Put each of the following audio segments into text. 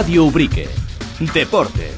Radio Ubrique. Deportes.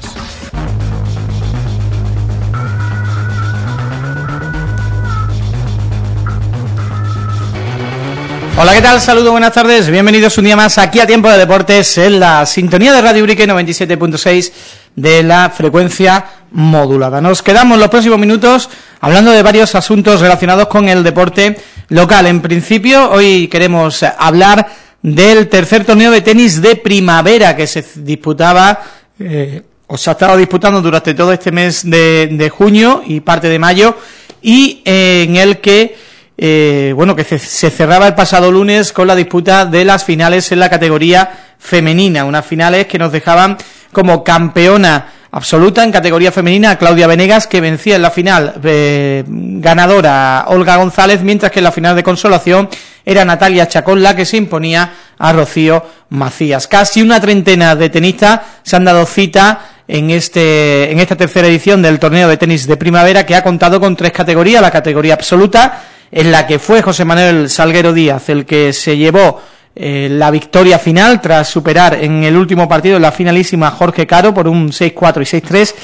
Hola, ¿qué tal? Saludos, buenas tardes. Bienvenidos un día más aquí a Tiempo de Deportes en la sintonía de Radio Ubrique 97.6 de la frecuencia modulada. Nos quedamos los próximos minutos hablando de varios asuntos relacionados con el deporte local. En principio, hoy queremos hablar del tercer torneo de tenis de primavera que se disputaba, eh, o se ha estado disputando durante todo este mes de, junio y parte de mayo, y eh, en el que eh, bueno, que se cerraba el pasado lunes con la disputa de las finales en la categoría femenina, unas finales que nos dejaban como campeona absoluta en categoría femenina a Claudia Venegas, que vencía en la final eh, ganadora Olga González, mientras que en la final de consolación era Natalia Chacón la que se imponía a Rocío Macías. Casi una treintena de tenistas se han dado cita en este en esta tercera edición del torneo de tenis de primavera que ha contado con tres categorías, la categoría absoluta, en la que fue José Manuel Salguero Díaz el que se llevó eh, la victoria final tras superar en el último partido la finalísima Jorge Caro por un 6-4 y 6-3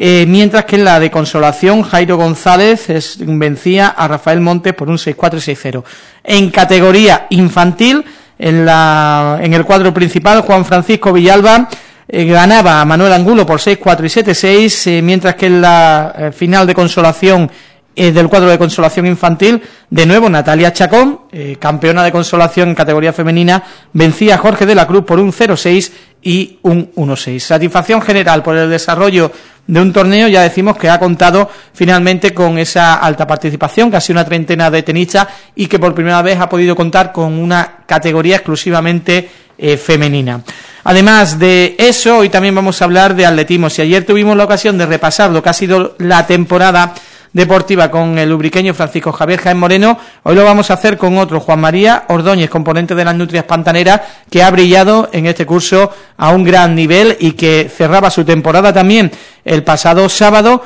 eh, mientras que en la de consolación Jairo González vencía a Rafael Montes por un 6-4 y 6-0. En categoría infantil, en, la, en el cuadro principal, Juan Francisco Villalba eh, ganaba a Manuel Angulo por 6-4 y 7-6, mientras que en la final de consolación eh, del cuadro de consolación infantil, de nuevo Natalia Chacón, eh, campeona de consolación en categoría femenina, vencía a Jorge de la Cruz por un 0-6 y un 1-6. Satisfacción general por el desarrollo de un torneo, ya decimos que ha contado finalmente con esa alta participación, casi una treintena de tenistas, y que por primera vez ha podido contar con una categoría exclusivamente eh, femenina. Además de eso, hoy también vamos a hablar de atletismo. Si ayer tuvimos la ocasión de repasar lo que ha sido la temporada deportiva con el lubriqueño Francisco Javier Jaén Moreno. Hoy lo vamos a hacer con otro, Juan María Ordóñez, componente de las Nutrias Pantaneras, que ha brillado en este curso a un gran nivel y que cerraba su temporada también el pasado sábado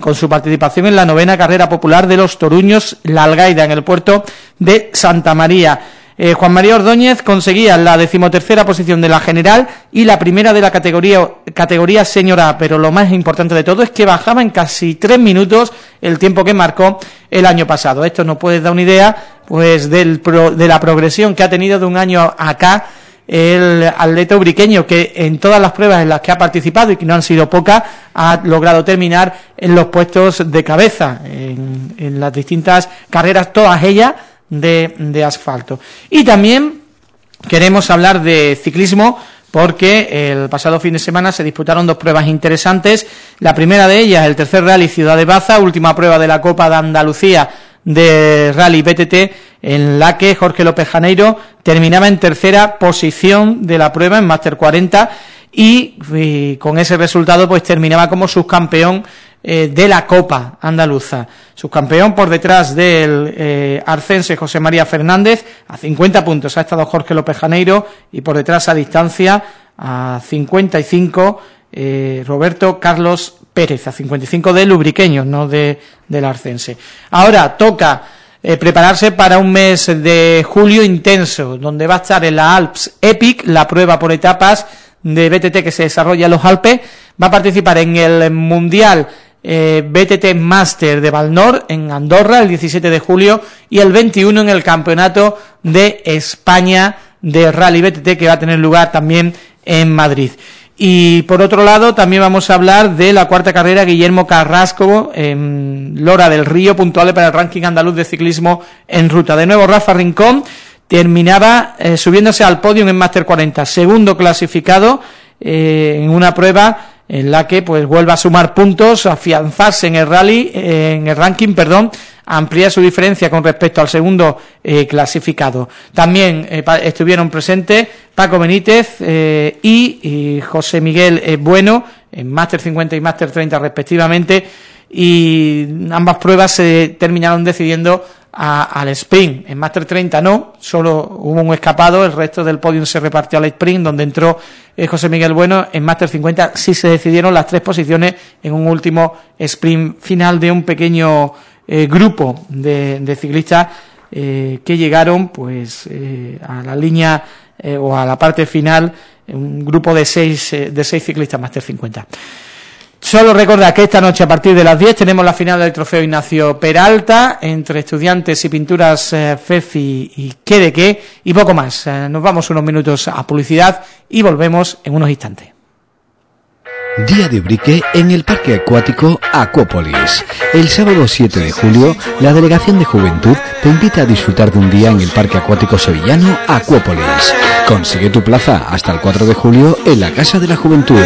con su participación en la novena carrera popular de los Toruños La Algaida en el puerto de Santa María. Eh, Juan María Ordóñez conseguía la decimotercera posición de la general y la primera de la categoría, categoría señora, pero lo más importante de todo es que bajaba en casi tres minutos el tiempo que marcó el año pasado. Esto nos puede dar una idea pues del de la progresión que ha tenido de un año acá el atleta ubriqueño que en todas las pruebas en las que ha participado y que no han sido pocas ha logrado terminar en los puestos de cabeza en, en las distintas carreras, todas ellas de, asfalto. Y también queremos hablar de ciclismo porque el pasado fin de semana se disputaron dos pruebas interesantes. La primera de ellas, el tercer rally Ciudad de Baza, última prueba de la Copa de Andalucía de Rally BTT, en la que Jorge López Janeiro terminaba en tercera posición de la prueba en Master 40 y, y con ese resultado pues terminaba como subcampeón eh, de la Copa Andaluza. Subcampeón por detrás del eh, arcense José María Fernández, a 50 puntos ha estado Jorge López Janeiro y por detrás a distancia a 55 eh, Roberto Carlos Pérez, a 55 de Lubriqueños, no de, del arcense. Ahora toca prepararse para un mes de julio intenso, donde va a estar en la Alps Epic, la prueba por etapas de BTT que se desarrolla en los Alpes, va a participar en el Mundial eh, BTT Master de Valnor en Andorra el 17 de julio y el 21 en el Campeonato de España de Rally BTT que va a tener lugar también en Madrid. Y por otro lado también vamos a hablar de la cuarta carrera Guillermo Carrasco en Lora del Río, puntual para el ranking andaluz de ciclismo en ruta. De nuevo Rafa Rincón terminaba eh, subiéndose al podio en Master 40, segundo clasificado eh, en una prueba en la que pues vuelva a sumar puntos, afianzarse en el rally, en el ranking, perdón, ampliar su diferencia con respecto al segundo eh, clasificado. También eh, estuvieron presentes Paco Benítez eh, y, José Miguel Bueno en Máster 50 y Máster 30 respectivamente y ambas pruebas se terminaron decidiendo al sprint. En Master 30 no, solo hubo un escapado, el resto del podium se repartió al sprint, donde entró eh, José Miguel Bueno. En Master 50 sí se decidieron las tres posiciones en un último sprint final de un pequeño eh, grupo de, ciclistas eh, que llegaron pues a la línea o a la parte final un grupo de seis, de seis ciclistas Master 50. Solo recordad que esta noche a partir de las 10 tenemos la final del trofeo Ignacio Peralta entre estudiantes y pinturas eh, FEFI y qué de qué y poco más. Eh, nos vamos unos minutos a publicidad y volvemos en unos instantes. Día de Brique en el Parque Acuático Acuópolis. El sábado 7 de julio, la Delegación de Juventud te invita a disfrutar de un día en el Parque Acuático Sevillano Acuópolis. Consigue tu plaza hasta el 4 de julio en la Casa de la Juventud.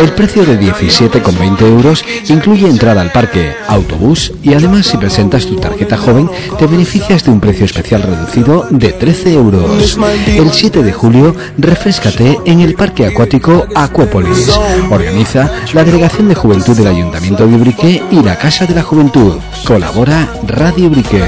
El precio de 17,20 euros incluye entrada al parque, autobús y además si presentas tu tarjeta joven te beneficias de un precio especial reducido de 13 euros. El 7 de julio, refrescate en el Parque Acuático Acuópolis. Organiza la Delegación de Juventud del Ayuntamiento de Ubrique y la Casa de la Juventud. Colabora Radio Ubrique.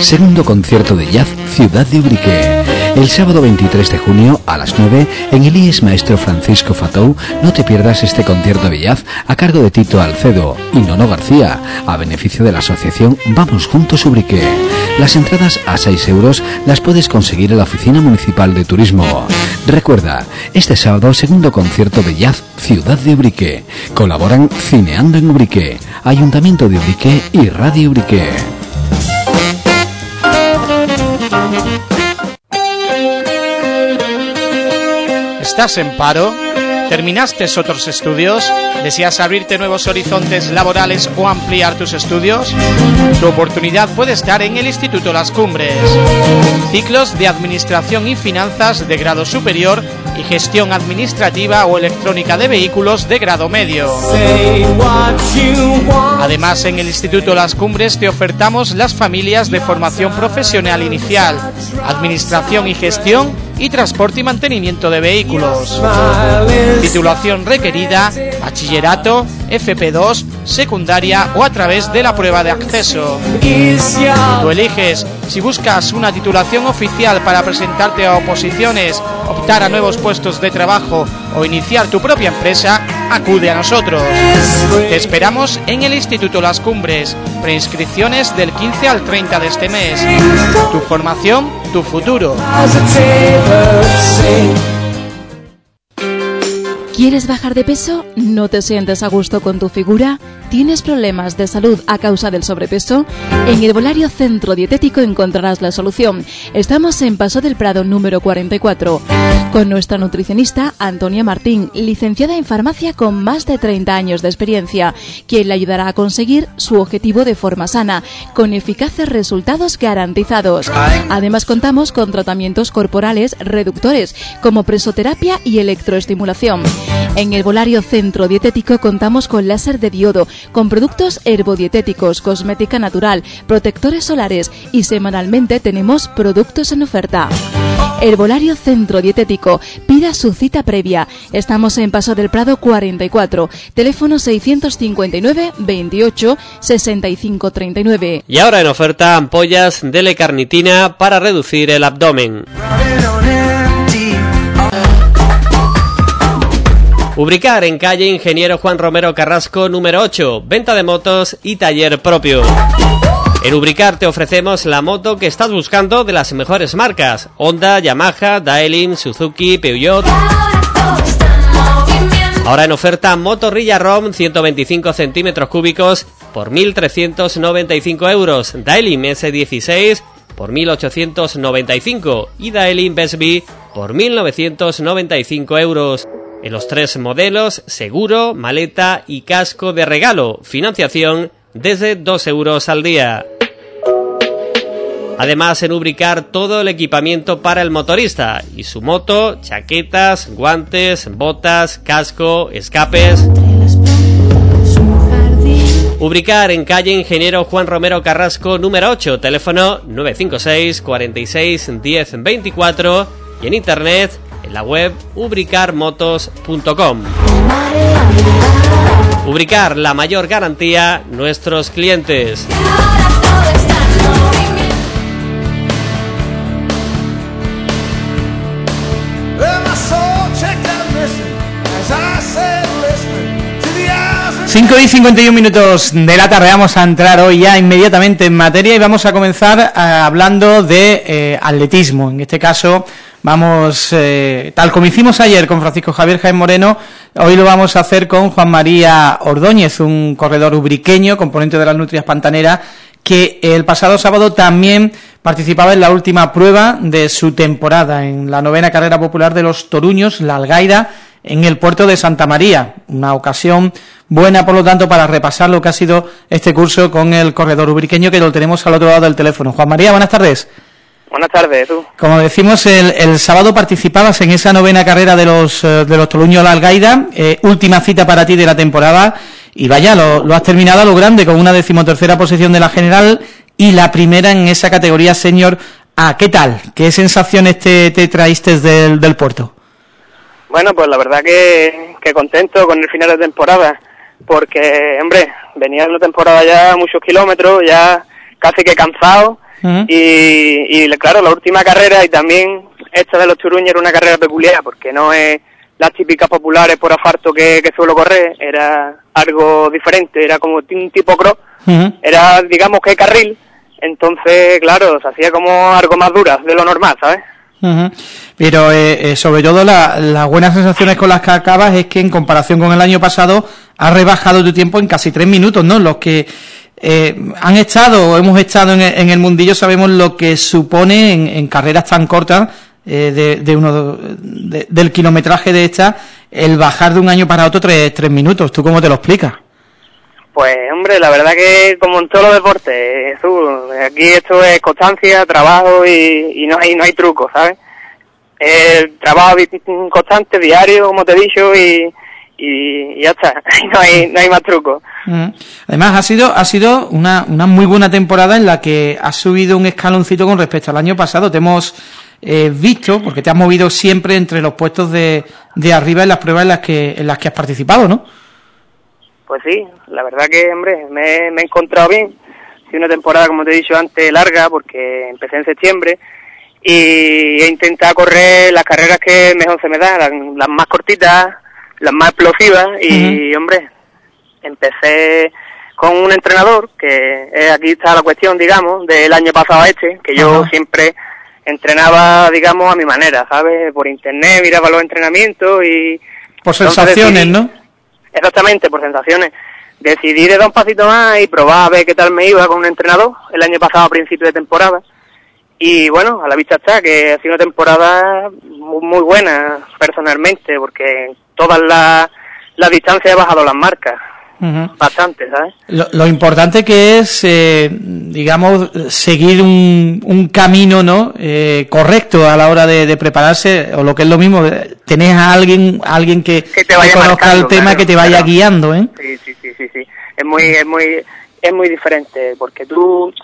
Segundo concierto de jazz Ciudad de Ubrique. El sábado 23 de junio a las 9 en el IES Maestro Francisco Fatou no te pierdas este concierto de jazz a cargo de Tito Alcedo y Nono García a beneficio de la asociación Vamos Juntos Ubrique. Las entradas a 6 euros las puedes conseguir en la Oficina Municipal de Turismo. Recuerda, este sábado segundo concierto de jazz Ciudad de Ubrique. Colaboran Cineando en Ubrique, Ayuntamiento de Ubrique y Radio Ubrique. ¿Estás en paro? ¿Terminaste otros estudios? ¿Deseas abrirte nuevos horizontes laborales o ampliar tus estudios? Tu oportunidad puede estar en el Instituto Las Cumbres. Ciclos de Administración y Finanzas de grado superior y Gestión Administrativa o Electrónica de Vehículos de grado medio. Además, en el Instituto Las Cumbres te ofertamos las familias de formación profesional inicial, Administración y Gestión y Transporte y Mantenimiento de Vehículos. Titulación requerida, bachillerato, FP2, secundaria o a través de la prueba de acceso. Tú eliges si buscas una titulación oficial para presentarte a oposiciones, optar a nuevos puestos de trabajo o iniciar tu propia empresa, acude a nosotros. Te esperamos en el Instituto Las Cumbres. Preinscripciones del 15 al 30 de este mes. Tu formación, tu futuro. ¿Quieres bajar de peso? ¿No te sientes a gusto con tu figura? ¿Tienes problemas de salud a causa del sobrepeso? En el Herbolario Centro Dietético encontrarás la solución. Estamos en Paso del Prado número 44 con nuestra nutricionista Antonia Martín, licenciada en farmacia con más de 30 años de experiencia, quien le ayudará a conseguir su objetivo de forma sana, con eficaces resultados garantizados. Además contamos con tratamientos corporales reductores como presoterapia y electroestimulación. En el Volario Centro Dietético contamos con láser de diodo, con productos herbodietéticos, cosmética natural, protectores solares y semanalmente tenemos productos en oferta. Herbolario Centro Dietético. Pida su cita previa. Estamos en Paso del Prado 44. Teléfono 659 28 65 39. Y ahora en oferta ampollas de L-carnitina para reducir el abdomen. Ubricar en calle Ingeniero Juan Romero Carrasco número 8. Venta de motos y taller propio. En Ubricar te ofrecemos la moto que estás buscando de las mejores marcas. Honda, Yamaha, Daelin, Suzuki, Peugeot. Ahora en oferta Motorrilla ROM 125 centímetros cúbicos por 1.395 euros. Daelin S16 por 1.895 y Daelin Besby por 1.995 euros. En los tres modelos, seguro, maleta y casco de regalo. Financiación desde 2 euros al día. Además, en Ubricar todo el equipamiento para el motorista y su moto, chaquetas, guantes, botas, casco, escapes. Ubricar en calle Ingeniero Juan Romero Carrasco número 8, teléfono 956 46 10 24 y en internet en la web ubricarmotos.com. Ubricar, la mayor garantía, nuestros clientes. Cinco y 51 minutos de la tarde, vamos a entrar hoy ya inmediatamente en materia y vamos a comenzar eh, hablando de eh, atletismo, en este caso vamos, eh, tal como hicimos ayer con Francisco Javier Jaén Moreno, hoy lo vamos a hacer con Juan María Ordóñez, un corredor ubriqueño, componente de las Nutrias Pantaneras, que el pasado sábado también participaba en la última prueba de su temporada, en la novena carrera popular de los Toruños, la Algaida, en el puerto de Santa María. Una ocasión buena, por lo tanto, para repasar lo que ha sido este curso con el corredor ubriqueño, que lo tenemos al otro lado del teléfono. Juan María, buenas tardes. Buenas tardes, tú. Como decimos, el, sábado participabas en esa novena carrera de los, eh, de los Toruños La Algaida, eh, última cita para ti de la temporada, y vaya, lo, lo has terminado a lo grande, con una decimotercera posición de la general y la primera en esa categoría senior A. ¿Qué tal? ¿Qué sensaciones te, te traíste del, del puerto? Bueno, pues la verdad que, que contento con el final de temporada, porque, hombre, venía de una temporada ya muchos kilómetros, ya casi que cansado, y, y, claro, la última carrera y también esta de los Turuños era una carrera peculiar, porque no es las típicas populares por asfalto que, que suelo correr, era algo diferente, era como un tipo cross, era digamos que carril, entonces, claro, se hacía como algo más dura de lo normal, ¿sabes? Pero eh, eh, sobre todo las buenas sensaciones con las que acabas es que en comparación con el año pasado has rebajado tu tiempo en casi tres minutos, ¿no? Los que eh, han estado o hemos estado en, el mundillo sabemos lo que supone en, carreras tan cortas de, de, uno del kilometraje de esta el bajar de un año para otro tres, tres minutos. ¿Tú cómo te lo explicas? Pues hombre, la verdad que como en todos los deportes, aquí esto es constancia, trabajo y, no hay no hay truco, ¿sabes? El trabajo constante, diario, como te he dicho, y, y ya está, no hay, no hay más truco. Mm. Además, ha sido ha sido una, una muy buena temporada en la que has subido un escaloncito con respecto al año pasado. Te hemos eh, visto, porque te has movido siempre entre los puestos de, de arriba en las pruebas en las que en las que has participado, ¿no? Pues sí, la verdad que, hombre, me, he encontrado bien. Ha una temporada, como te he dicho antes, larga, porque empecé en septiembre y he intentado correr las carreras que mejor se me dan, las, más cortitas, las más explosivas y, hombre, empecé con un entrenador, que aquí está la cuestión, digamos, del año pasado a este, que yo siempre entrenaba, digamos, a mi manera, ¿sabes? Por internet, miraba los entrenamientos y... Por sensaciones, ¿no? Exactamente, por sensaciones. Decidí de dar un pasito más y probar a ver qué tal me iba con un entrenador el año pasado a principio de temporada. Y bueno, a la vista está que ha sido una temporada muy, buena personalmente, porque todas las la distancias he bajado las marcas. Bastante, ¿sabes? Lo, importante que es, eh, digamos, seguir un, un camino no eh, correcto a la hora de, prepararse, o lo que es lo mismo, tenés a alguien alguien que, te vaya conozca el tema, que te vaya guiando, ¿eh? Sí, sí, sí, sí, sí. Es muy, es muy, es muy diferente, porque tú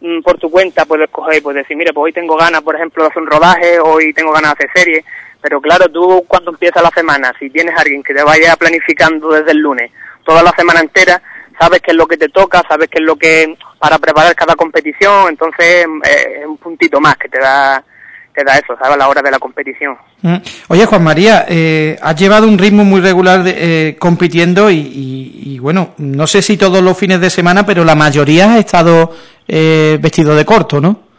mm, por tu cuenta puedes coger y puedes decir, mira, pues hoy tengo ganas, por ejemplo, de hacer un rodaje, hoy tengo ganas de hacer serie, pero claro, tú cuando empieza la semana, si tienes alguien que te vaya planificando desde el lunes, toda la semana entera, sabes qué es lo que te toca, sabes qué es lo que para preparar cada competición, entonces eh, es un puntito más que te da te da eso, ¿sabes? A la hora de la competición. Mm. Oye, Juan María, eh, has llevado un ritmo muy regular de, eh, compitiendo y, bueno, no sé si todos los fines de semana, pero la mayoría ha estado vestido de corto, ¿no?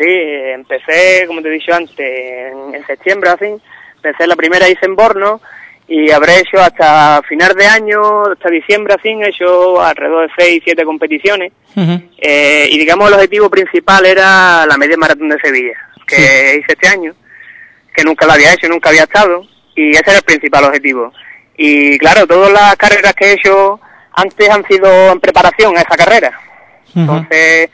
Sí, empecé, como te he dicho antes, en, en septiembre, así, empecé la primera hice en Borno, y habré hecho hasta final de año, hasta diciembre así, he hecho alrededor de 6, 7 competiciones. eh, y digamos el objetivo principal era la media maratón de Sevilla, que hice este año, que nunca la había hecho, nunca había estado, y ese era el principal objetivo. Y claro, todas las carreras que he hecho antes han sido en preparación a esa carrera. Entonces,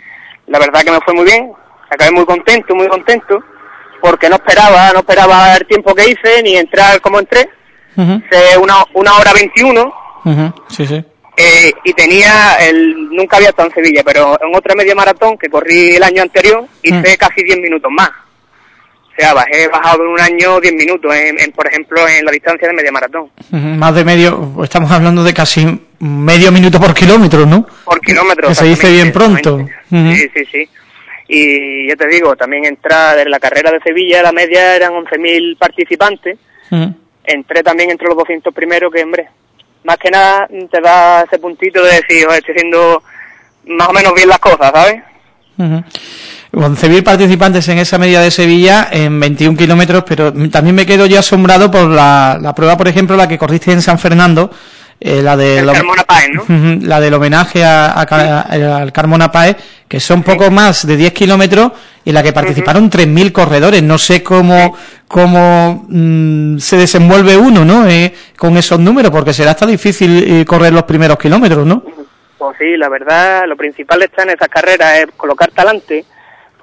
la verdad que me fue muy bien, acabé muy contento, muy contento, porque no esperaba, no esperaba el tiempo que hice, ni entrar como entré una, una hora 21. Sí, sí. Eh, y tenía, el nunca había estado en Sevilla, pero en otra media maratón que corrí el año anterior, hice casi 10 minutos más. O sea, bajé, bajado en un año 10 minutos, en, por ejemplo, en la distancia de media maratón. Más de medio, estamos hablando de casi medio minuto por kilómetro, ¿no? Por kilómetro. Que se dice bien pronto. Sí, sí, sí. Y yo te digo, también entrar en la carrera de Sevilla, la media eran 11.000 participantes. Entré también entre los 200 primeros, que hombre, más que nada te da ese puntito de decir, estoy haciendo más o menos bien las cosas, ¿sabes? Concebir participantes en esa medida de Sevilla en 21 kilómetros, pero también me quedo yo asombrado por la, la prueba, por ejemplo, la que corriste en San Fernando, eh, la de Carmona Páez, ¿no? la del homenaje a, al Carmona Páez, que son poco más de 10 kilómetros y en la que participaron 3.000 corredores. No sé cómo, cómo mm, se desenvuelve uno, ¿no? Eh, con esos números, porque será hasta difícil eh, correr los primeros kilómetros, ¿no? Pues sí, la verdad, lo principal está en esas carreras es colocar talante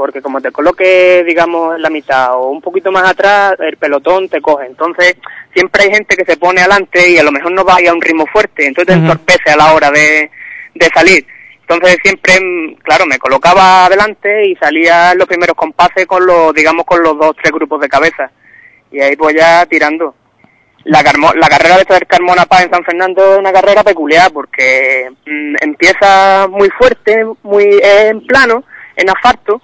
porque como te coloque, digamos, en la mitad o un poquito más atrás, el pelotón te coge. Entonces, siempre hay gente que se pone adelante y a lo mejor no vaya a un ritmo fuerte, entonces te entorpece a la hora de, de salir. Entonces siempre, mm, claro, me colocaba adelante y salía los primeros compases con los, digamos, con los dos, tres grupos de cabeza. Y ahí pues ya tirando. La, la carrera de del Carmona Paz en San Fernando es una carrera peculiar porque mm, empieza muy fuerte, muy en plano, en asfalto,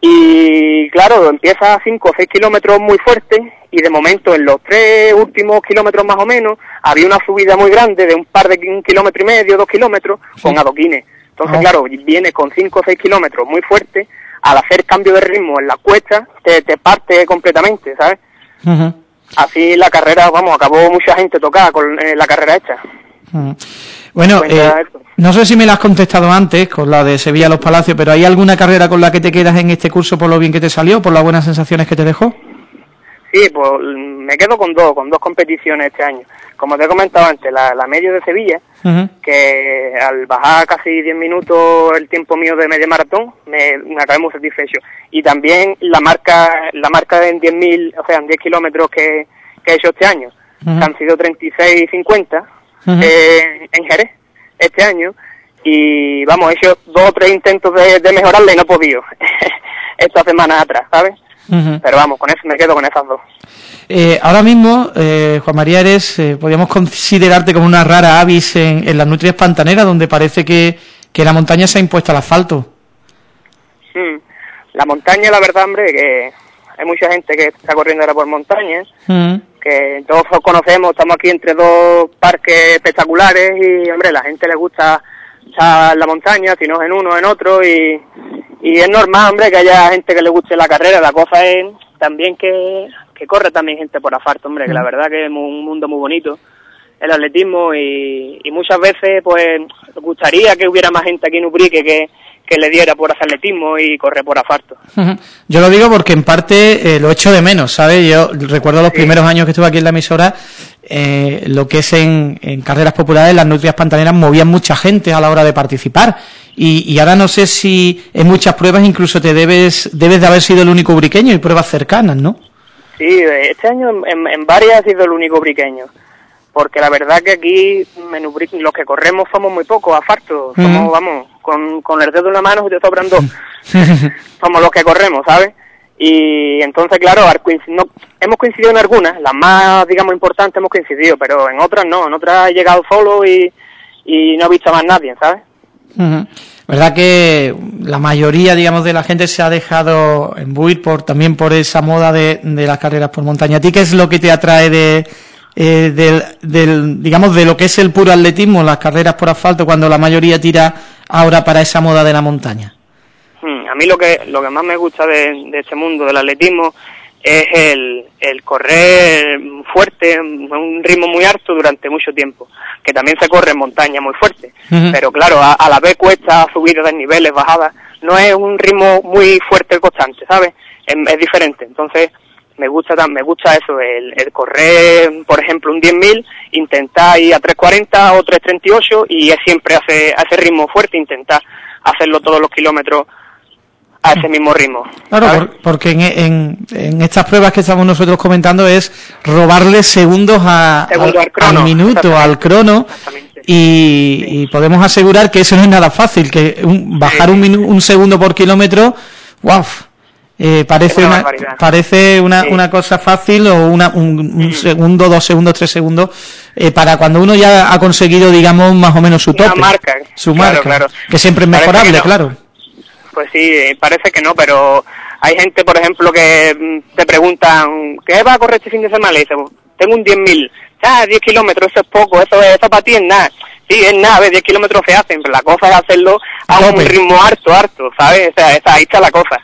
y claro, empieza a 5 o 6 kilómetros muy fuerte y de momento en los tres últimos kilómetros más o menos había una subida muy grande de un par de un kilómetro y medio, dos kilómetros con adoquines. Entonces, ah. claro, viene con 5 o 6 kilómetros muy fuerte, al hacer cambio de ritmo en la cuesta te, te parte completamente, ¿sabes? Así la carrera, vamos, acabó mucha gente tocada con eh, la carrera hecha. Bueno, eh, no sé si me la has contestado antes con la de Sevilla Los Palacios, pero ¿hay alguna carrera con la que te quedas en este curso por lo bien que te salió, por las buenas sensaciones que te dejó? Sí, pues me quedo con dos, con dos competiciones este año. Como te he comentado antes, la, la medio de Sevilla, que al bajar casi 10 minutos el tiempo mío de media maratón, me, me acabé muy satisfecho. Y también la marca la marca en 10.000, o sea, en 10 kilómetros que, que he hecho este año, que han sido 36.50, eh, en Jerez este año y vamos, he hecho dos o tres intentos de, de mejorarla y no he podido esta semana atrás, ¿sabes? Pero vamos, con eso me quedo con esas dos. Eh, ahora mismo, eh, Juan María, eres, eh, podríamos considerarte como una rara avis en, en las nutrias pantaneras, donde parece que, que la montaña se ha impuesto al asfalto. Mm. La montaña, la verdad, hombre, que hay mucha gente que está corriendo ahora por montañas, que todos conocemos, estamos aquí entre dos parques espectaculares y, hombre, la gente le gusta echar la montaña, si no es en uno, en otro, y, y es normal, hombre, que haya gente que le guste la carrera, la cosa es también que, que corre también gente por asfalto, hombre, que la verdad que es un mundo muy bonito el atletismo y, y muchas veces pues gustaría que hubiera más gente aquí en Ubrique que, que le diera por atletismo y correr por asfalto. Yo lo digo porque en parte eh, lo echo de menos, ¿sabes? Yo recuerdo los primeros años que estuve aquí en la emisora, eh, lo que es en, en, carreras populares, las nutrias pantaneras movían mucha gente a la hora de participar. Y, y, ahora no sé si en muchas pruebas incluso te debes, debes de haber sido el único briqueño y pruebas cercanas, ¿no? Sí, este año en, en varias ha sido el único briqueño porque la verdad que aquí los que corremos somos muy pocos, asfalto, somos, vamos, con, con el dedo en la mano y te sobran dos, somos los que corremos, ¿sabes? Y entonces, claro, no, hemos coincidido en algunas, las más, digamos, importantes hemos coincidido, pero en otras no, en otras he llegado solo y, y no he visto más nadie, ¿sabes? ¿Verdad que la mayoría, digamos, de la gente se ha dejado embuir por, también por esa moda de, de las carreras por montaña? ¿A ti qué es lo que te atrae de, eh, del, del, digamos, de lo que es el puro atletismo, las carreras por asfalto, cuando la mayoría tira ahora para esa moda de la montaña? Hmm, a mí lo que, lo que más me gusta de, de ese mundo del atletismo es el, el correr fuerte, un ritmo muy alto durante mucho tiempo, que también se corre en montaña muy fuerte, pero claro, a, la vez cuesta subir de niveles, bajadas, no es un ritmo muy fuerte y constante, ¿sabes? Es, es diferente, entonces me gusta me gusta eso, el, el correr, por ejemplo, un 10.000, intentar ir a 3.40 o 3.38 y es siempre hace, ese ritmo fuerte, intentar hacerlo todos los kilómetros a ese mismo ritmo. Claro, porque en, en, en, estas pruebas que estamos nosotros comentando es robarle segundos, a, al, minuto, al crono, y, y, podemos asegurar que eso no es nada fácil, que bajar un, un segundo por kilómetro, wow, eh, parece una, parece una, una, cosa fácil o una, un, segundo, dos segundos, tres segundos eh, para cuando uno ya ha conseguido, digamos, más o menos su tope. marca. Su marca, que siempre es mejorable, claro. Pues sí, parece que no, pero hay gente, por ejemplo, que mm, te preguntan, ¿qué va a correr este fin de semana? Y dice, tengo un 10.000, ah, 10 kilómetros, eso es poco, eso, eso para ti es nada Sí, es nada, 10 kilómetros se hacen, pero la cosa es hacerlo a un ritmo harto, harto, ¿sabes? O sea, esa, ahí está la cosa.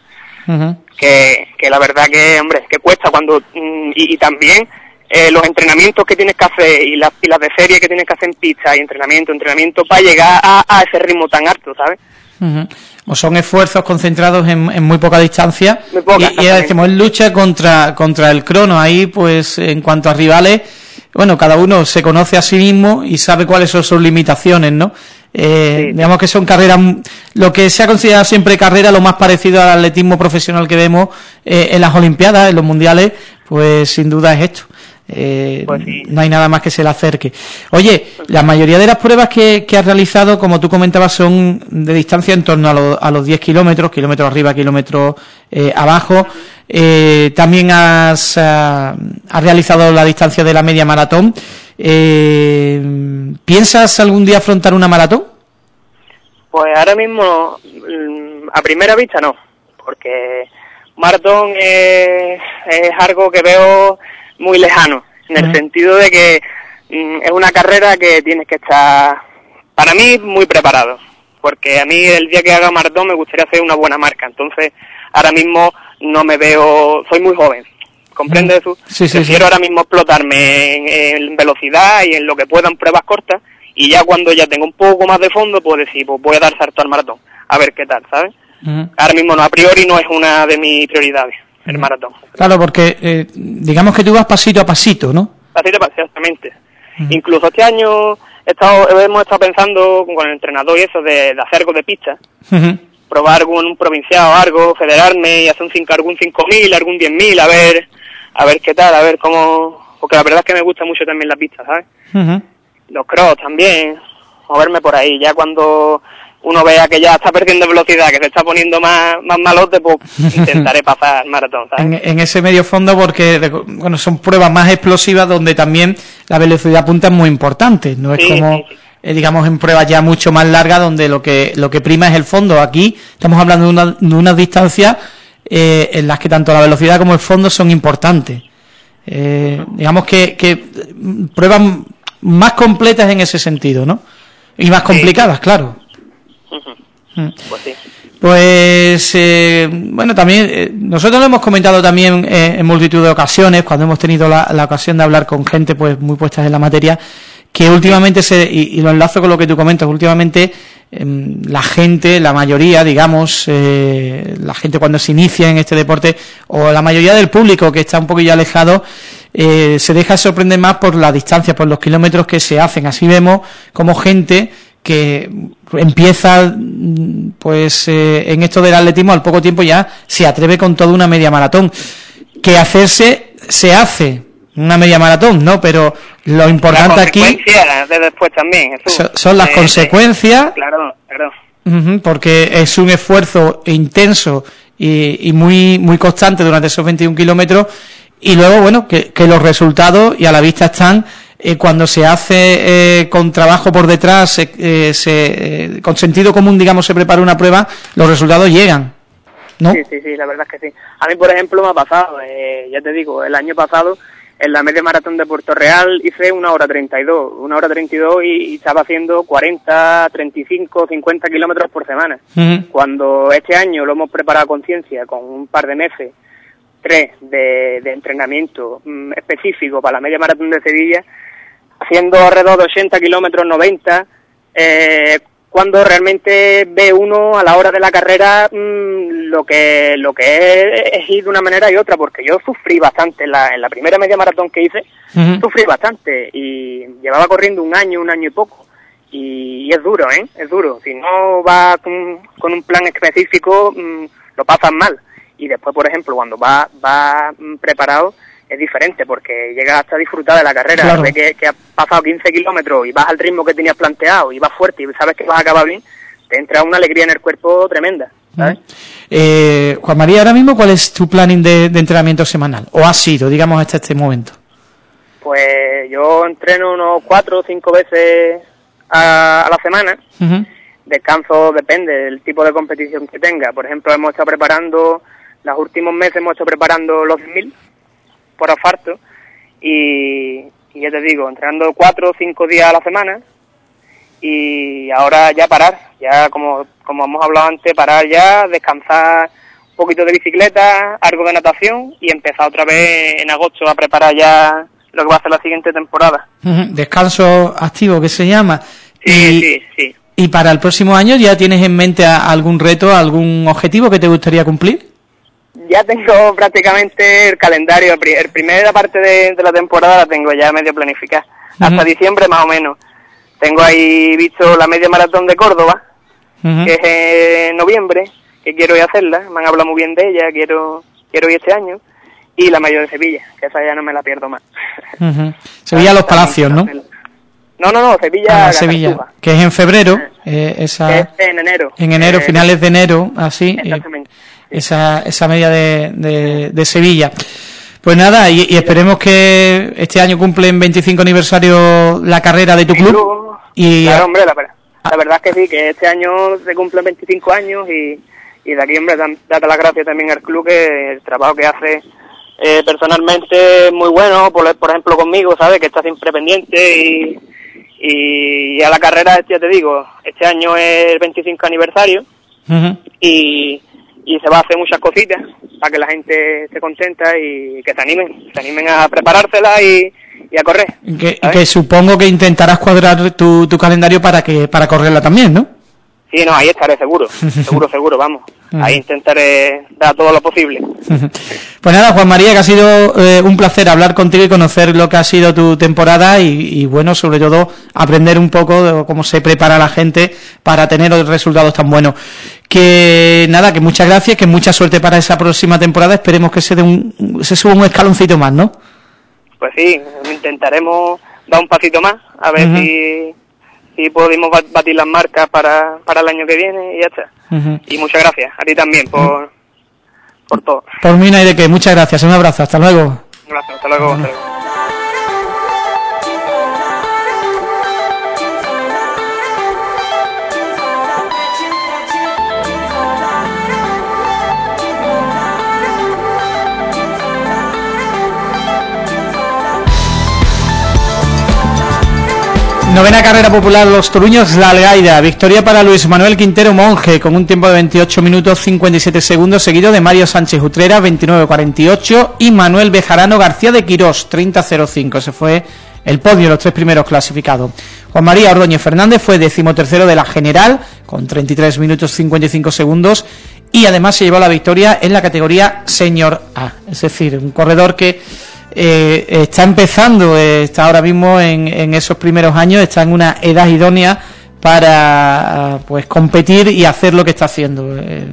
Que, que la verdad que, hombre, que cuesta cuando... Mm, y, también eh, los entrenamientos que tienes que hacer y las pilas de serie que tienes que hacer en pista y entrenamiento, entrenamiento para llegar a, ese ritmo tan alto, ¿sabes? O son esfuerzos concentrados en, en muy poca distancia muy poca, y, y decimos lucha contra contra el crono ahí pues en cuanto a rivales bueno, cada uno se conoce a sí mismo y sabe cuáles son sus limitaciones, ¿no? Eh, digamos que son carreras, lo que se ha considerado siempre carrera, lo más parecido al atletismo profesional que vemos eh, en las Olimpiadas, en los Mundiales, pues sin duda es esto. Eh, pues no hay nada más que se le acerque. Oye, la mayoría de las pruebas que, que has realizado, como tú comentabas, son de distancia en torno a, a los 10 kilómetros, kilómetros arriba, kilómetros eh, abajo. Eh, también has, has, realizado la distancia de la media maratón. ¿Piensas algún día afrontar una maratón? Pues ahora mismo, mm, a primera vista no, porque maratón es, es algo que veo muy lejano, en el sentido de que mm, es una carrera que tienes que estar, para mí, muy preparado, porque a mí el día que haga maratón me gustaría hacer una buena marca, entonces ahora mismo no me veo, soy muy joven, ¿comprende eso? Sí, sí, Quiero ahora mismo explotarme en, velocidad y en lo que puedan pruebas cortas, y ya cuando ya tengo un poco más de fondo, puedo decir, pues voy a dar salto al maratón, a ver qué tal, ¿sabes? Ahora mismo no, a priori no es una de mis prioridades el maratón. Claro, porque eh, digamos que tú vas pasito a pasito, ¿no? Pasito a pasito, exactamente. Incluso este año he estado, hemos estado pensando con el entrenador y eso de, hacer algo de pista. Probar algún provincial o algo, federarme y hacer un cinco, algún 5.000, algún 10.000, a ver, a ver qué tal, a ver cómo... Porque la verdad es que me gusta mucho también la pista, ¿sabes? Los cross también, moverme por ahí. Ya cuando uno vea que ya está perdiendo velocidad, que se está poniendo más, más malote, pues intentaré pasar maratón. En, ese medio fondo, porque bueno, son pruebas más explosivas donde también la velocidad punta es muy importante, no es como... Eh, digamos en pruebas ya mucho más largas donde lo que lo que prima es el fondo aquí estamos hablando de una, de unas distancias eh, en las que tanto la velocidad como el fondo son importantes eh, digamos que, que pruebas más completas en ese sentido ¿no? y más complicadas, claro Mm. Pues sí. Pues, eh, bueno, también, eh, nosotros lo hemos comentado también eh, en multitud de ocasiones, cuando hemos tenido la, ocasión de hablar con gente pues muy puestas en la materia, que últimamente, se, y, lo enlazo con lo que tú comentas, últimamente em, la gente, la mayoría, digamos, la gente cuando se inicia en este deporte, o la mayoría del público que está un poquillo alejado, se deja sorprender más por la distancia, por los kilómetros que se hacen. Así vemos como gente que empieza pues eh, en esto del atletismo al poco tiempo ya se atreve con toda una media maratón. Que hacerse se hace una media maratón no pero lo importante aquí de después también son, las consecuencias claro claro porque es un esfuerzo intenso y, y, muy muy constante durante esos 21 kilómetros y luego bueno que, que los resultados y a la vista están eh, cuando se hace eh, con trabajo por detrás, eh, se, con sentido común, digamos, se prepara una prueba, los resultados llegan, ¿no? Sí, sí, sí, la verdad es que sí. A mí, por ejemplo, me ha pasado, ya te digo, el año pasado, en la media maratón de Puerto Real hice una hora 32, una hora 32 y, y estaba haciendo 40, 35, 50 kilómetros por semana. Cuando este año lo hemos preparado con ciencia, con un par de meses, tres de, de entrenamiento mm, específico para la media maratón de Sevilla, haciendo alrededor de 80 kilómetros, 90, eh, cuando realmente ve uno a la hora de la carrera mm, lo que lo que es, ir de una manera y otra, porque yo sufrí bastante en la, en la primera media maratón que hice, sufrí bastante y llevaba corriendo un año, un año y poco. Y, es duro, ¿eh? Es duro. Si no vas con, con un plan específico, mm, lo pasas mal. Y después, por ejemplo, cuando vas va mm, preparado, es diferente porque llegas hasta a disfrutar de la carrera, de que, que, has pasado 15 kilómetros y vas al ritmo que tenías planteado y vas fuerte y sabes que vas a acabar bien, te entra una alegría en el cuerpo tremenda. ¿sabes? Eh, Juan María, ahora mismo, ¿cuál es tu planning de, entrenamiento semanal? ¿O ha sido, digamos, hasta este momento? Pues yo entreno unos cuatro o cinco veces a, la semana. Descanso depende del tipo de competición que tenga. Por ejemplo, hemos estado preparando, los últimos meses hemos estado preparando los 10.000 por asfalto y, ya te digo, entrenando cuatro o cinco días a la semana y ahora ya parar, ya como, como hemos hablado antes, parar ya, descansar un poquito de bicicleta, algo de natación y empezar otra vez en agosto a preparar ya lo que va a ser la siguiente temporada. Descanso activo que se llama. Sí, sí, sí. ¿Y para el próximo año ya tienes en mente algún reto, algún objetivo que te gustaría cumplir? Ya tengo prácticamente el calendario, el primera parte de, la temporada la tengo ya medio planificada, hasta diciembre más o menos. Tengo ahí visto la media maratón de Córdoba, que es en noviembre, que quiero ir a hacerla, me han hablado muy bien de ella, quiero quiero ir este año, y la mayor de Sevilla, que esa ya no me la pierdo más. Sevilla Los Palacios, ¿no? No, no, no, Sevilla. Ah, Sevilla, que es en febrero. Eh, esa, es en enero. En enero, eh, finales de enero, así. Exactamente. Esa, esa media de, de, Sevilla. Pues nada, y, esperemos que este año cumple en 25 aniversario la carrera de tu club. y claro, hombre, la, la, verdad es que sí, que este año se cumplen 25 años y, y de aquí, hombre, date las gracias también al club que el trabajo que hace eh, personalmente muy bueno, por, por ejemplo conmigo, ¿sabes? Que está siempre pendiente y y a la carrera, ya te digo, este año es el 25 aniversario y, y se va a hacer muchas cositas para que la gente esté contenta y que se animen, se animen a preparársela y, y a correr. Que, que, supongo que intentarás cuadrar tu, tu calendario para que para correrla también, ¿no? Sí, no, ahí estaré seguro, seguro, seguro, vamos. Ahí intentaré dar todo lo posible. Pues nada, Juan María, que ha sido eh, un placer hablar contigo y conocer lo que ha sido tu temporada y, bueno, sobre todo aprender un poco de cómo se prepara la gente para tener resultados tan buenos. Que nada, que muchas gracias, que mucha suerte para esa próxima temporada. Esperemos que se, dé un, se suba un escaloncito más, ¿no? Pues sí, intentaremos dar un pasito más, a ver si y pudimos batir las marcas para, para el año que viene y ya está. Y muchas gracias a ti también por, por todo. Por mí no hay de qué, muchas gracias, un abrazo, hasta luego. Un abrazo, hasta luego. Hasta luego. Novena carrera popular Los Toruños, La Algaida. Victoria para Luis Manuel Quintero Monje con un tiempo de 28 minutos 57 segundos, seguido de Mario Sánchez Utrera 29.48 y Manuel Bejarano García de Quirós 30.05. Ese fue el podio, los tres primeros clasificados. Juan María Ordóñez Fernández fue decimotercero de la general con 33 minutos 55 segundos y además se llevó la victoria en la categoría Señor A. Es decir, un corredor que eh, está empezando, eh, está ahora mismo en, esos primeros años, está en una edad idónea para pues competir y hacer lo que está haciendo. Eh,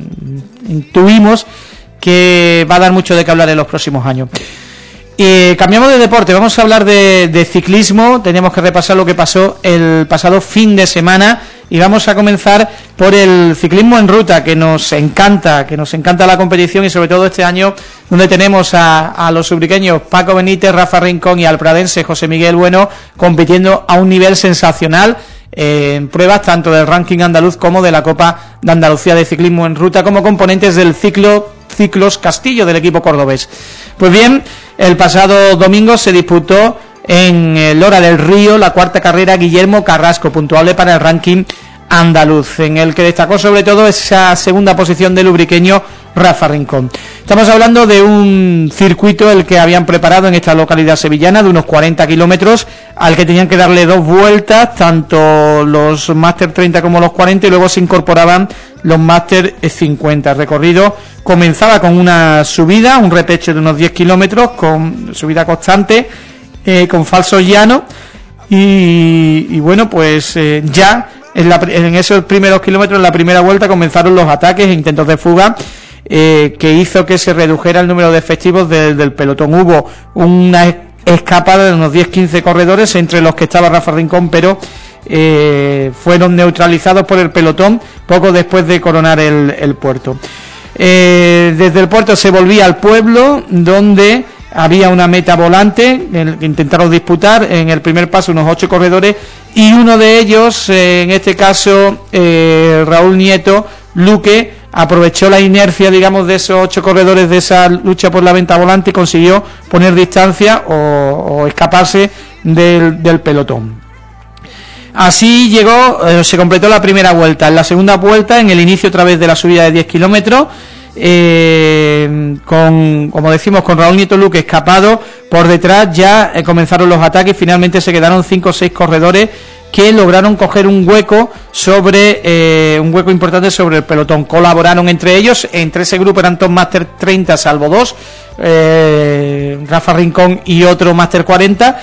intuimos que va a dar mucho de qué hablar en los próximos años. Cambiamos de deporte, vamos a hablar de, de ciclismo, tenemos que repasar lo que pasó el pasado fin de semana y vamos a comenzar por el ciclismo en ruta que nos encanta, que nos encanta la competición y sobre todo este año donde tenemos a, los ubriqueños Paco Benítez, Rafa Rincón y al pradense José Miguel Bueno compitiendo a un nivel sensacional en pruebas tanto del ranking andaluz como de la Copa de Andalucía de Ciclismo en Ruta como componentes del ciclo Ciclos Castillo del equipo cordobés. Pues bien, el pasado domingo se disputó en Lora del Río la cuarta carrera Guillermo Carrasco, puntuable para el ranking andaluz, en el que destacó sobre todo esa segunda posición del lubriqueño Rafa Rincón. Estamos hablando de un circuito el que habían preparado en esta localidad sevillana de unos 40 kilómetros, al que tenían que darle dos vueltas, tanto los Master 30 como los 40, y luego se incorporaban los Master 50. El recorrido comenzaba con una subida, un repecho de unos 10 kilómetros, con subida constante, eh, con falso llano y, bueno, pues eh, ya en, esos primeros kilómetros, en la primera vuelta, comenzaron los ataques e intentos de fuga eh, que hizo que se redujera el número de efectivos del pelotón. Hubo una escapada de unos 10-15 corredores, entre los que estaba Rafa Rincón, pero fueron neutralizados por el pelotón poco después de coronar el, puerto. desde el puerto se volvía al pueblo, donde había una meta volante que intentaron disputar en el primer paso unos ocho corredores y uno de ellos, eh, en este caso eh, Raúl Nieto, Luque, aprovechó la inercia, digamos, de esos ocho corredores de esa lucha por la venta volante y consiguió poner distancia o, escaparse del, pelotón. Así llegó, eh, se completó la primera vuelta. En la segunda vuelta, en el inicio otra vez de la subida de 10 kilómetros, eh, con, como decimos, con Raúl Nieto Luque escapado, por detrás ya eh, comenzaron los ataques, finalmente se quedaron 5 o 6 corredores que lograron coger un hueco sobre eh, un hueco importante sobre el pelotón. Colaboraron entre ellos, entre ese grupo eran dos Master 30 salvo dos, Rafa Rincón y otro Master 40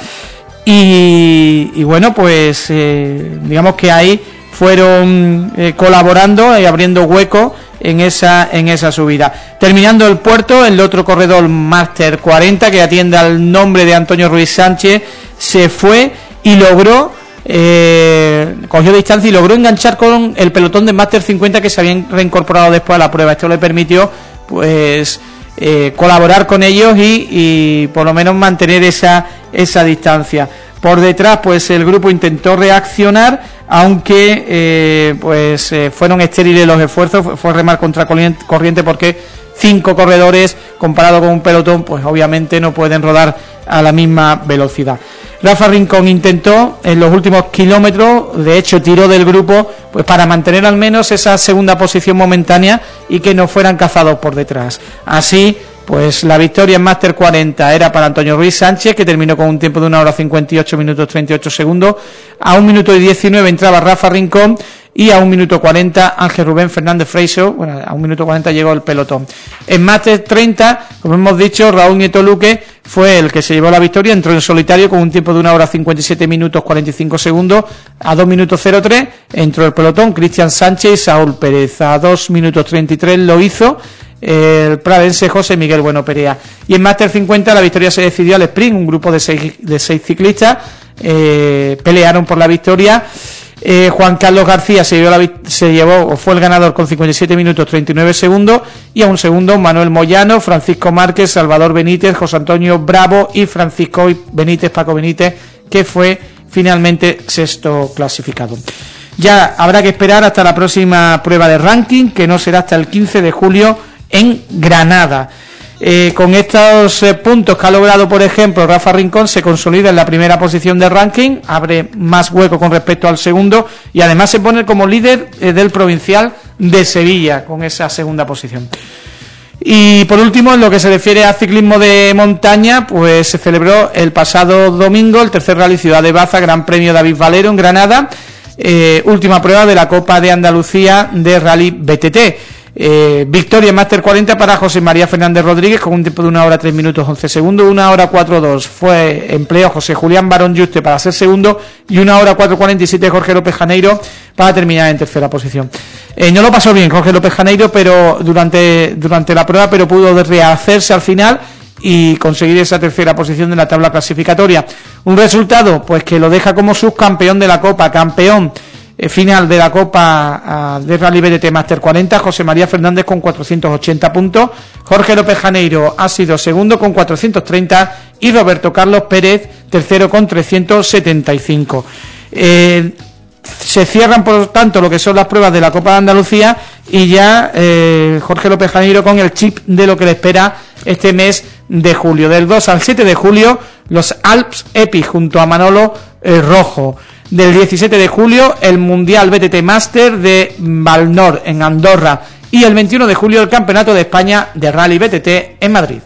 y, bueno, pues digamos que ahí fueron colaborando y abriendo hueco en esa en esa subida. Terminando el puerto, el otro corredor Master 40 que atiende al nombre de Antonio Ruiz Sánchez se fue y logró eh, cogió distancia y logró enganchar con el pelotón de Master 50 que se habían reincorporado después a la prueba. Esto le permitió pues eh, colaborar con ellos y, y, por lo menos mantener esa, esa distancia. Por detrás, pues el grupo intentó reaccionar, aunque eh, pues eh, fueron estériles los esfuerzos, fue remar contra corriente porque cinco corredores comparado con un pelotón, pues obviamente no pueden rodar a la misma velocidad. Rafa Rincón intentó en los últimos kilómetros, de hecho tiró del grupo, pues para mantener al menos esa segunda posición momentánea y que no fueran cazados por detrás. Así, pues la victoria en Master 40 era para Antonio Ruiz Sánchez, que terminó con un tiempo de una hora 58 minutos 38 segundos. A un minuto y 19 entraba Rafa Rincón y a un minuto 40 Ángel Rubén Fernández Freiso, bueno, a un minuto 40 llegó el pelotón. En Master 30, como hemos dicho, Raúl Nieto Luque fue el que se llevó la victoria, entró en solitario con un tiempo de una hora 57 minutos 45 segundos, a 2 minutos 03 entró el pelotón Cristian Sánchez y Saúl Pérez, a 2 minutos 33 lo hizo el pradense José Miguel Bueno Perea. Y en Master 50 la victoria se decidió al sprint, un grupo de seis, de seis ciclistas eh, pelearon por la victoria eh, Juan Carlos García se llevó, fue el ganador con 57 minutos 39 segundos y a un segundo Manuel Moyano, Francisco Márquez, Salvador Benítez, José Antonio Bravo y Francisco Benítez, Paco Benítez, que fue finalmente sexto clasificado. Ya habrá que esperar hasta la próxima prueba de ranking, que no será hasta el 15 de julio en Granada. Eh, con estos eh, puntos que ha logrado, por ejemplo, Rafa Rincón, se consolida en la primera posición de ranking, abre más hueco con respecto al segundo y además se pone como líder eh, del provincial de Sevilla con esa segunda posición. Y por último, en lo que se refiere a ciclismo de montaña, pues se celebró el pasado domingo el tercer rally Ciudad de Baza, Gran Premio David Valero en Granada, última prueba de la Copa de Andalucía de Rally BTT. Eh, victoria Master 40 para José María Fernández Rodríguez con un tiempo de una hora 3 minutos 11 segundos, una hora 4-2 fue empleo José Julián Barón Juste para ser segundo y una hora 4-47 Jorge López Janeiro para terminar en tercera posición. Eh, no lo pasó bien Jorge López Janeiro pero durante, durante la prueba, pero pudo rehacerse al final y conseguir esa tercera posición de la tabla clasificatoria. Un resultado pues que lo deja como subcampeón de la Copa, campeón final de la Copa ah, de Rally BDT Master 40, José María Fernández con 480 puntos, Jorge López Janeiro ha sido segundo con 430 y Roberto Carlos Pérez tercero con 375. Eh, se cierran por tanto lo que son las pruebas de la Copa de Andalucía y ya eh, Jorge López Janeiro con el chip de lo que le espera este mes de julio. Del 2 al 7 de julio, los Alps Epi junto a Manolo Rojo del 17 de julio el Mundial BTT Master de Valnor en Andorra y el 21 de julio el Campeonato de España de Rally BTT en Madrid.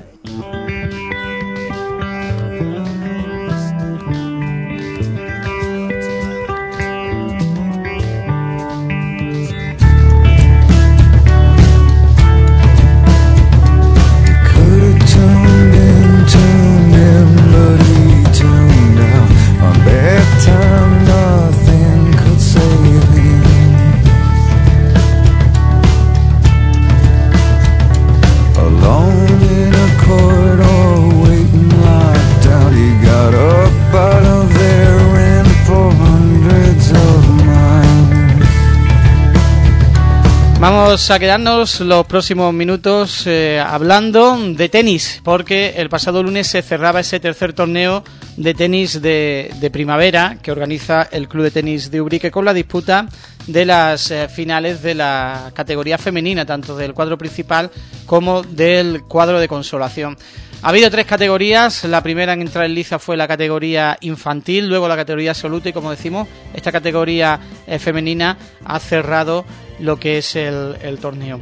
Vamos a quedarnos los próximos minutos eh, hablando de tenis, porque el pasado lunes se cerraba ese tercer torneo de tenis de, primavera que organiza el Club de Tenis de Ubrique con la disputa de las eh, finales de la categoría femenina, tanto del cuadro principal como del cuadro de consolación. Ha habido tres categorías. La primera en entrar en liza fue la categoría infantil, luego la categoría absoluta y, como decimos, esta categoría eh, femenina ha cerrado lo que es el, el torneo.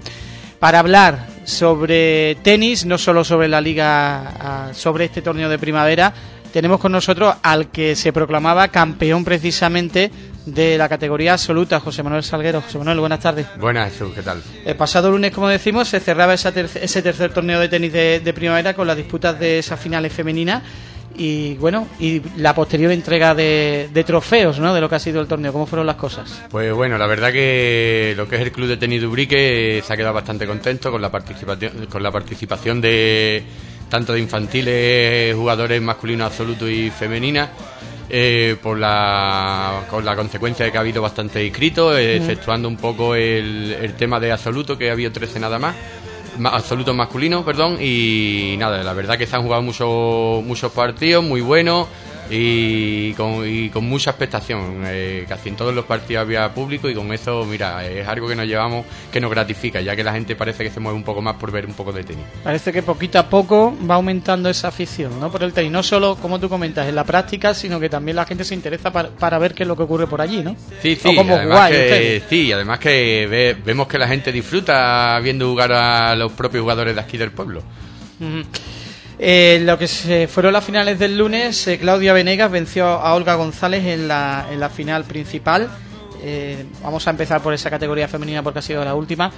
Para hablar sobre tenis, no solo sobre la liga, ah, sobre este torneo de primavera, tenemos con nosotros al que se proclamaba campeón precisamente de la categoría absoluta, José Manuel Salguero. José Manuel, buenas tardes. Buenas, ¿qué tal? El pasado lunes, como decimos, se cerraba ese tercer torneo de tenis de, primavera con las disputas de esas finales femeninas y bueno, y la posterior entrega de, trofeos, ¿no? De lo que ha sido el torneo. ¿Cómo fueron las cosas? Pues bueno, la verdad que lo que es el Club de Tenis de Ubrique se ha quedado bastante contento con la participación, con la participación de tanto de infantiles, jugadores masculinos absolutos y femeninas eh, por la, con la consecuencia de que ha habido bastante inscritos, eh, exceptuando un poco el, el, tema de absoluto, que ha habido 13 nada más, absolutos masculinos, perdón, y nada, la verdad que se han jugado muchos, muchos partidos muy buenos y con, mucha expectación. Eh, casi en todos los partidos había público y con eso, mira, es algo que nos llevamos que nos gratifica, ya que la gente parece que se mueve un poco más por ver un poco de tenis. Parece que poquito a poco va aumentando esa afición ¿no? por el tenis, no solo, como tú comentas, en la práctica, sino que también la gente se interesa para, ver qué es lo que ocurre por allí, ¿no? Sí, sí, además que, sí, además que vemos que la gente disfruta viendo jugar a los propios jugadores de aquí del pueblo. Eh, lo que se fueron las finales del lunes, eh, Claudia Venegas venció a Olga González en la, en la final principal. Eh, vamos a empezar por esa categoría femenina porque ha sido la última.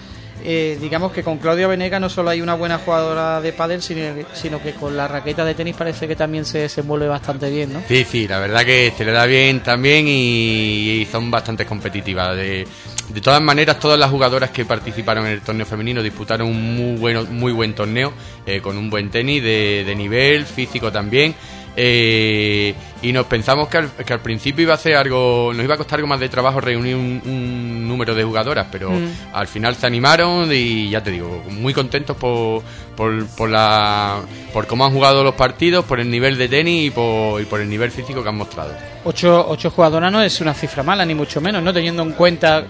Eh, digamos que con Claudia Venega no solo hay una buena jugadora de pádel, sino, que con la raqueta de tenis parece que también se desenvuelve bastante bien, ¿no? Sí, sí, la verdad que se le da bien también y, son bastante competitivas. De, de, todas maneras, todas las jugadoras que participaron en el torneo femenino disputaron un muy, bueno, muy buen torneo, eh, con un buen tenis de, de nivel, físico también. Eh, y nos pensamos que al, que al, principio iba a ser algo, nos iba a costar algo más de trabajo reunir un, número de jugadoras, pero mm. al final se animaron y ya te digo, muy contentos por, por, por, la, por cómo han jugado los partidos, por el nivel de tenis y por, y por el nivel físico que han mostrado. Ocho, ocho jugadoras no es una cifra mala, ni mucho menos, ¿no? Teniendo en cuenta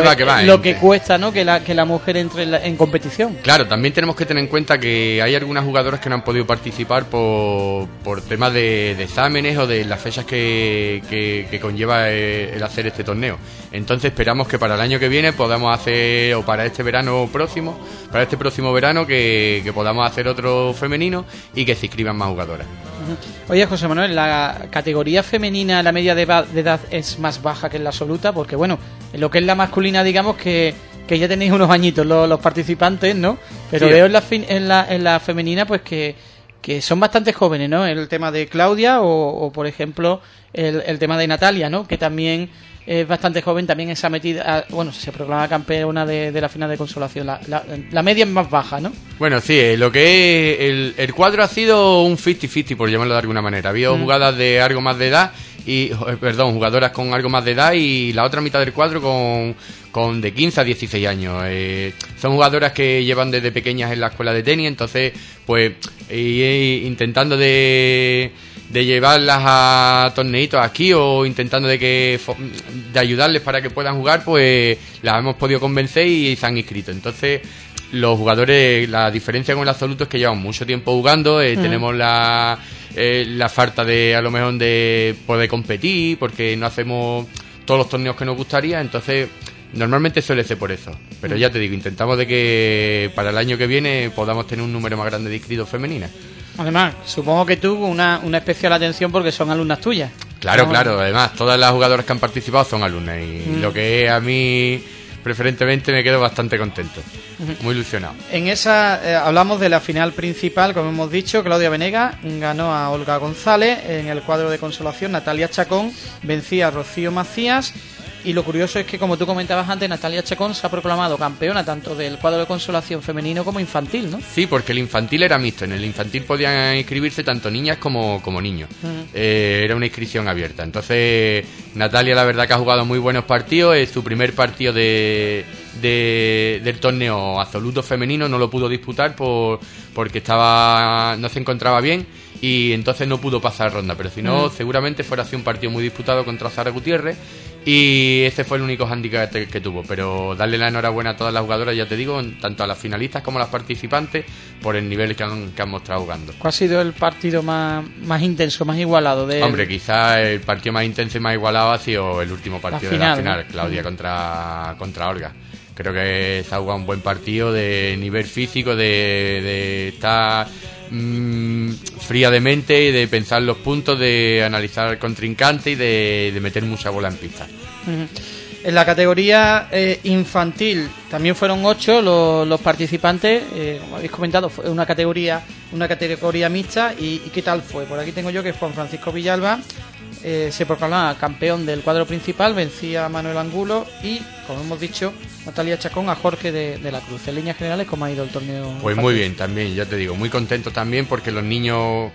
va, que va, lo que cuesta ¿no? que, la, que la mujer entre en, competición. Claro, también tenemos que tener en cuenta que hay algunas jugadoras que no han podido participar por, por temas de, exámenes o de las fechas que, que, conlleva el, hacer este torneo. Entonces esperamos que para el año que viene podamos hacer, o para este verano próximo, para este próximo verano, que, que podamos hacer otro femenino y que se inscriban más jugadoras. Oye, José Manuel, la categoría femenina, la media de edad es más baja que en la absoluta, porque bueno, en lo que es la masculina, digamos que, que ya tenéis unos añitos los, participantes, ¿no? Pero veo en la, en, la, en la femenina, pues que, que son bastante jóvenes, ¿no? El tema de Claudia o, por ejemplo, el, el, tema de Natalia, ¿no? Que también es bastante joven, también esa metida, bueno, se proclama campeona de, de la final de consolación. La, la, media es más baja, ¿no? Bueno, sí, eh, lo que es el, el cuadro ha sido un 50-50, por llamarlo de alguna manera. Ha habido mm. jugadas de algo más de edad y perdón, jugadoras con algo más de edad y la otra mitad del cuadro con, con de 15 a 16 años. Eh, son jugadoras que llevan desde pequeñas en la escuela de tenis, entonces pues intentando de, de llevarlas a torneitos aquí o intentando de que de ayudarles para que puedan jugar, pues las hemos podido convencer y se han inscrito. Entonces los jugadores, la diferencia con el absoluto es que llevan mucho tiempo jugando, eh, tenemos la eh, la falta de a lo mejor de poder competir porque no hacemos todos los torneos que nos gustaría entonces normalmente suele ser por eso. Pero ya te digo intentamos de que para el año que viene podamos tener un número más grande de inscritos femeninas. Además supongo que tuvo una, una especial atención porque son alumnas tuyas. Claro claro además todas las jugadoras que han participado son alumnas y mm. lo que es a mí preferentemente me quedo bastante contento, muy ilusionado. En esa eh, hablamos de la final principal, como hemos dicho, Claudia Venega ganó a Olga González, en el cuadro de consolación Natalia Chacón vencía a Rocío Macías y lo curioso es que, como tú comentabas antes, Natalia Chacón se ha proclamado campeona tanto del cuadro de consolación femenino como infantil, ¿no? Sí, porque el infantil era mixto. En el infantil podían inscribirse tanto niñas como, como niños. Eh, era una inscripción abierta. Entonces, Natalia, la verdad que ha jugado muy buenos partidos. Es su primer partido de, del torneo absoluto femenino. No lo pudo disputar por, porque estaba no se encontraba bien y entonces no pudo pasar ronda. Pero si no, seguramente fuera así un partido muy disputado contra Zara Gutiérrez y ese fue el único handicap que, tuvo. Pero darle la enhorabuena a todas las jugadoras, ya te digo, tanto a las finalistas como a las participantes, por el nivel que han, que han mostrado jugando. ¿Cuál ha sido el partido más, más intenso, más igualado? De... Hombre, quizás el partido más intenso y más igualado ha sido el último partido de la final, Claudia contra, contra Olga. Creo que se ha jugado un buen partido de nivel físico, de, de estar mmm, fría de mente y de pensar los puntos, de analizar al contrincante y de, meter mucha bola en pista. En la categoría eh, infantil también fueron ocho los, participantes, eh, como habéis comentado, fue una categoría, una categoría mixta. Y, ¿Y qué tal fue? Por aquí tengo yo que Juan Francisco Villalba eh, se proclamaba campeón del cuadro principal, vencía a Manuel Angulo y, como hemos dicho, Natalia Chacón a Jorge de, la Cruz. En líneas generales, ¿cómo ha ido el torneo? Pues muy bien, también, ya te digo, muy contento también porque los niños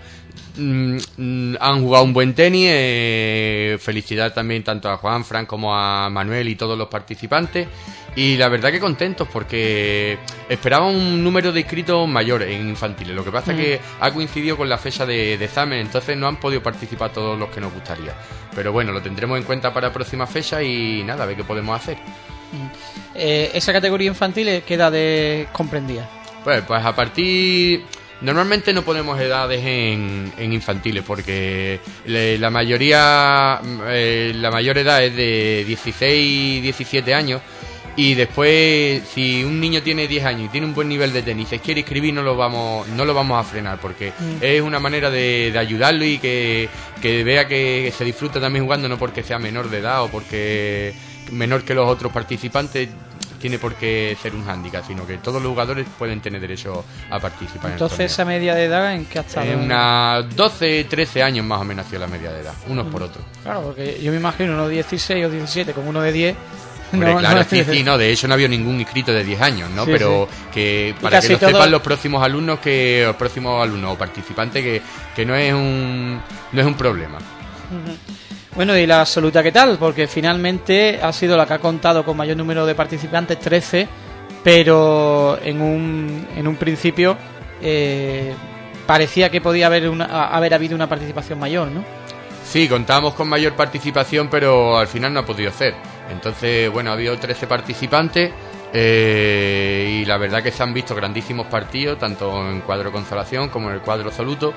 mm, mm, han jugado un buen tenis. Eh, felicidad también tanto a Juan, Fran como a Manuel y todos los participantes. Y la verdad que contentos porque esperaba un número de inscritos mayor en infantiles. Lo que pasa es que mm. ha coincidido con la fecha de, examen, entonces no han podido participar todos los que nos gustaría. Pero bueno, lo tendremos en cuenta para la próxima fecha y nada, a ver qué podemos hacer. Mm. Eh, ¿Esa categoría infantil queda de comprendida? Pues, pues a partir... Normalmente no ponemos edades en, infantiles porque la mayoría, eh, la mayor edad es de 16, 17 años y después, si un niño tiene 10 años y tiene un buen nivel de tenis y quiere escribir, no lo vamos, no lo vamos a frenar, porque mm. es una manera de, ayudarlo y que, vea que se disfruta también jugando, no porque sea menor de edad o porque menor que los otros participantes tiene por qué ser un hándicap, sino que todos los jugadores pueden tener derecho a participar. Entonces, ¿esa media de edad en qué ha estado? En unas 12, 13 años más o menos ha sido la media de edad, unos por otros. Claro, porque yo me imagino uno de 16 o 17 como uno de 10 claro, sí, sí, no, de hecho no había ningún inscrito de 10 años, ¿no? Pero que para que lo sepan los próximos alumnos, que los próximos alumnos o participantes, que, que no es un no es un problema. Bueno, y la absoluta, ¿qué tal? Porque finalmente ha sido la que ha contado con mayor número de participantes, 13, pero en un, en un principio eh, parecía que podía haber, una, haber habido una participación mayor, ¿no? Sí, contábamos con mayor participación, pero al final no ha podido ser. Entonces, bueno, ha habido 13 participantes eh, y la verdad que se han visto grandísimos partidos, tanto en cuadro consolación como en el cuadro absoluto.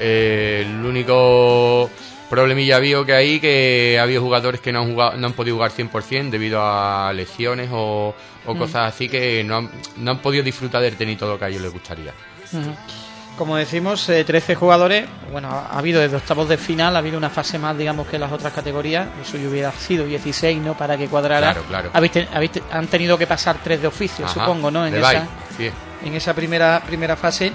Eh, el único problemilla había que hay que ha habido jugadores que no han, jugado, no han podido jugar 100% debido a lesiones o, mm. cosas así que no han, no han podido disfrutar del tenis todo lo que a ellos les gustaría. Como decimos, 13 eh, jugadores. Bueno, ha habido desde octavos de final, ha habido una fase más, digamos, que las otras categorías. Eso yo hubiera sido 16, ¿no? Para que cuadrara. Claro, claro. han tenido que pasar tres de oficio, supongo, ¿no? En esa, en esa primera, primera fase.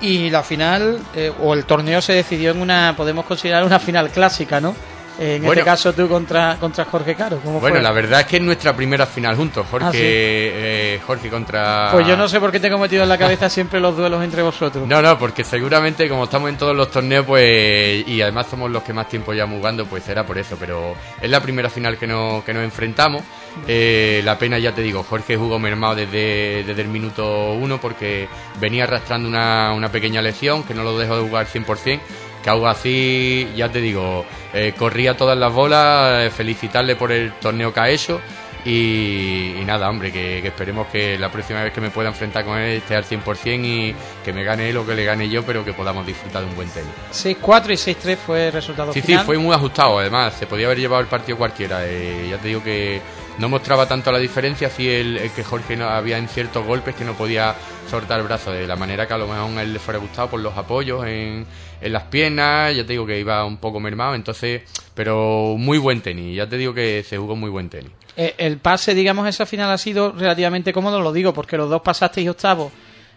Y la final, eh, o el torneo se decidió en una, podemos considerar una final clásica, ¿no? En este caso tú contra, contra Jorge Caro. bueno, la verdad es que es nuestra primera final juntos, Jorge, ah, eh, Jorge contra... Pues yo no sé por qué tengo metido en la cabeza siempre los duelos entre vosotros. No, no, porque seguramente como estamos en todos los torneos, pues y además somos los que más tiempo ya jugando, pues será por eso, pero es la primera final que, no, que nos enfrentamos. Eh, la pena, ya te digo, Jorge jugó mermado desde, desde el minuto uno porque venía arrastrando una, una pequeña lesión que no lo dejó de jugar 100% que algo así, ya te digo, eh, corría todas las bolas, eh, felicitarle por el torneo que ha hecho y, nada, hombre, que, esperemos que la próxima vez que me pueda enfrentar con él esté al 100% y que me gane él o que le gane yo, pero que podamos disfrutar de un buen tenis. 6-4 y 6-3 fue el resultado sí, final. Sí, fue muy ajustado, además, se podía haber llevado el partido cualquiera. Eh, ya te digo que no mostraba tanto la diferencia, si el, que Jorge no, había en ciertos golpes que no podía soltar el brazo de la manera que a lo mejor a él le fuera gustado por los apoyos en en las piernas, ya te digo que iba un poco mermado, entonces, pero muy buen tenis, ya te digo que se jugó muy buen tenis. Eh, el pase, digamos, esa final ha sido relativamente cómodo, lo digo, porque los dos pasasteis octavos,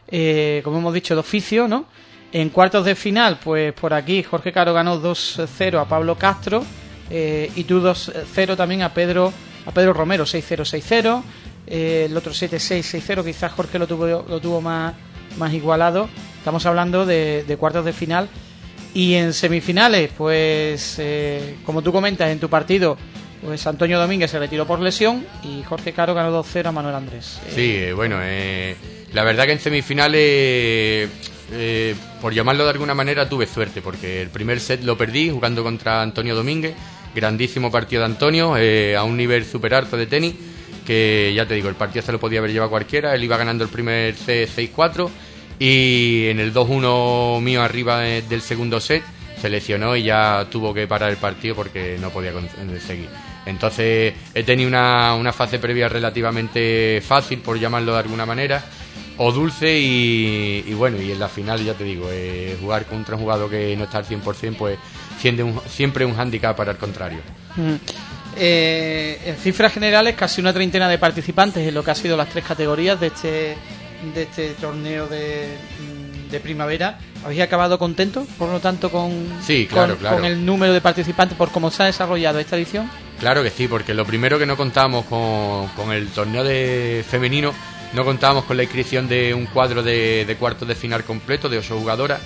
eh, como hemos dicho, de oficio, ¿no? En cuartos de final, pues por aquí Jorge Caro ganó 2-0 a Pablo Castro eh, y tú 2-0 también a Pedro a Pedro Romero, 6-0, 6-0. el otro 7-6, 6-0, quizás Jorge lo tuvo, lo tuvo más, más igualado. Estamos hablando de, de cuartos de final y en semifinales, pues eh, como tú comentas en tu partido, pues Antonio Domínguez se retiró por lesión y Jorge Caro ganó 2-0 a Manuel Andrés. Sí, eh, bueno, eh, la verdad que en semifinales eh, por llamarlo de alguna manera, tuve suerte, porque el primer set lo perdí jugando contra Antonio Domínguez, grandísimo partido de Antonio, eh, a un nivel super alto de tenis, que ya te digo, el partido se lo podía haber llevado cualquiera, él iba ganando el primer set 6-4 y en el 2-1 mío arriba del segundo set se lesionó y ya tuvo que parar el partido porque no podía seguir. Entonces he tenido una, una fase previa relativamente fácil, por llamarlo de alguna manera, o dulce y, bueno, y en la final ya te digo, eh, jugar contra un jugador que no está al 100% pues siempre un, siempre un hándicap para el contrario. Mm. Eh, en cifras generales, casi una treintena de participantes en lo que ha sido las tres categorías de este, de este torneo de, mm, de primavera. ¿Habéis acabado contento, por lo tanto, con, sí, claro, con, con, el número de participantes, por cómo se ha desarrollado esta edición? Claro que sí, porque lo primero que no contamos con, con el torneo de femenino no contábamos con la inscripción de un cuadro de, cuartos de final completo de ocho jugadoras.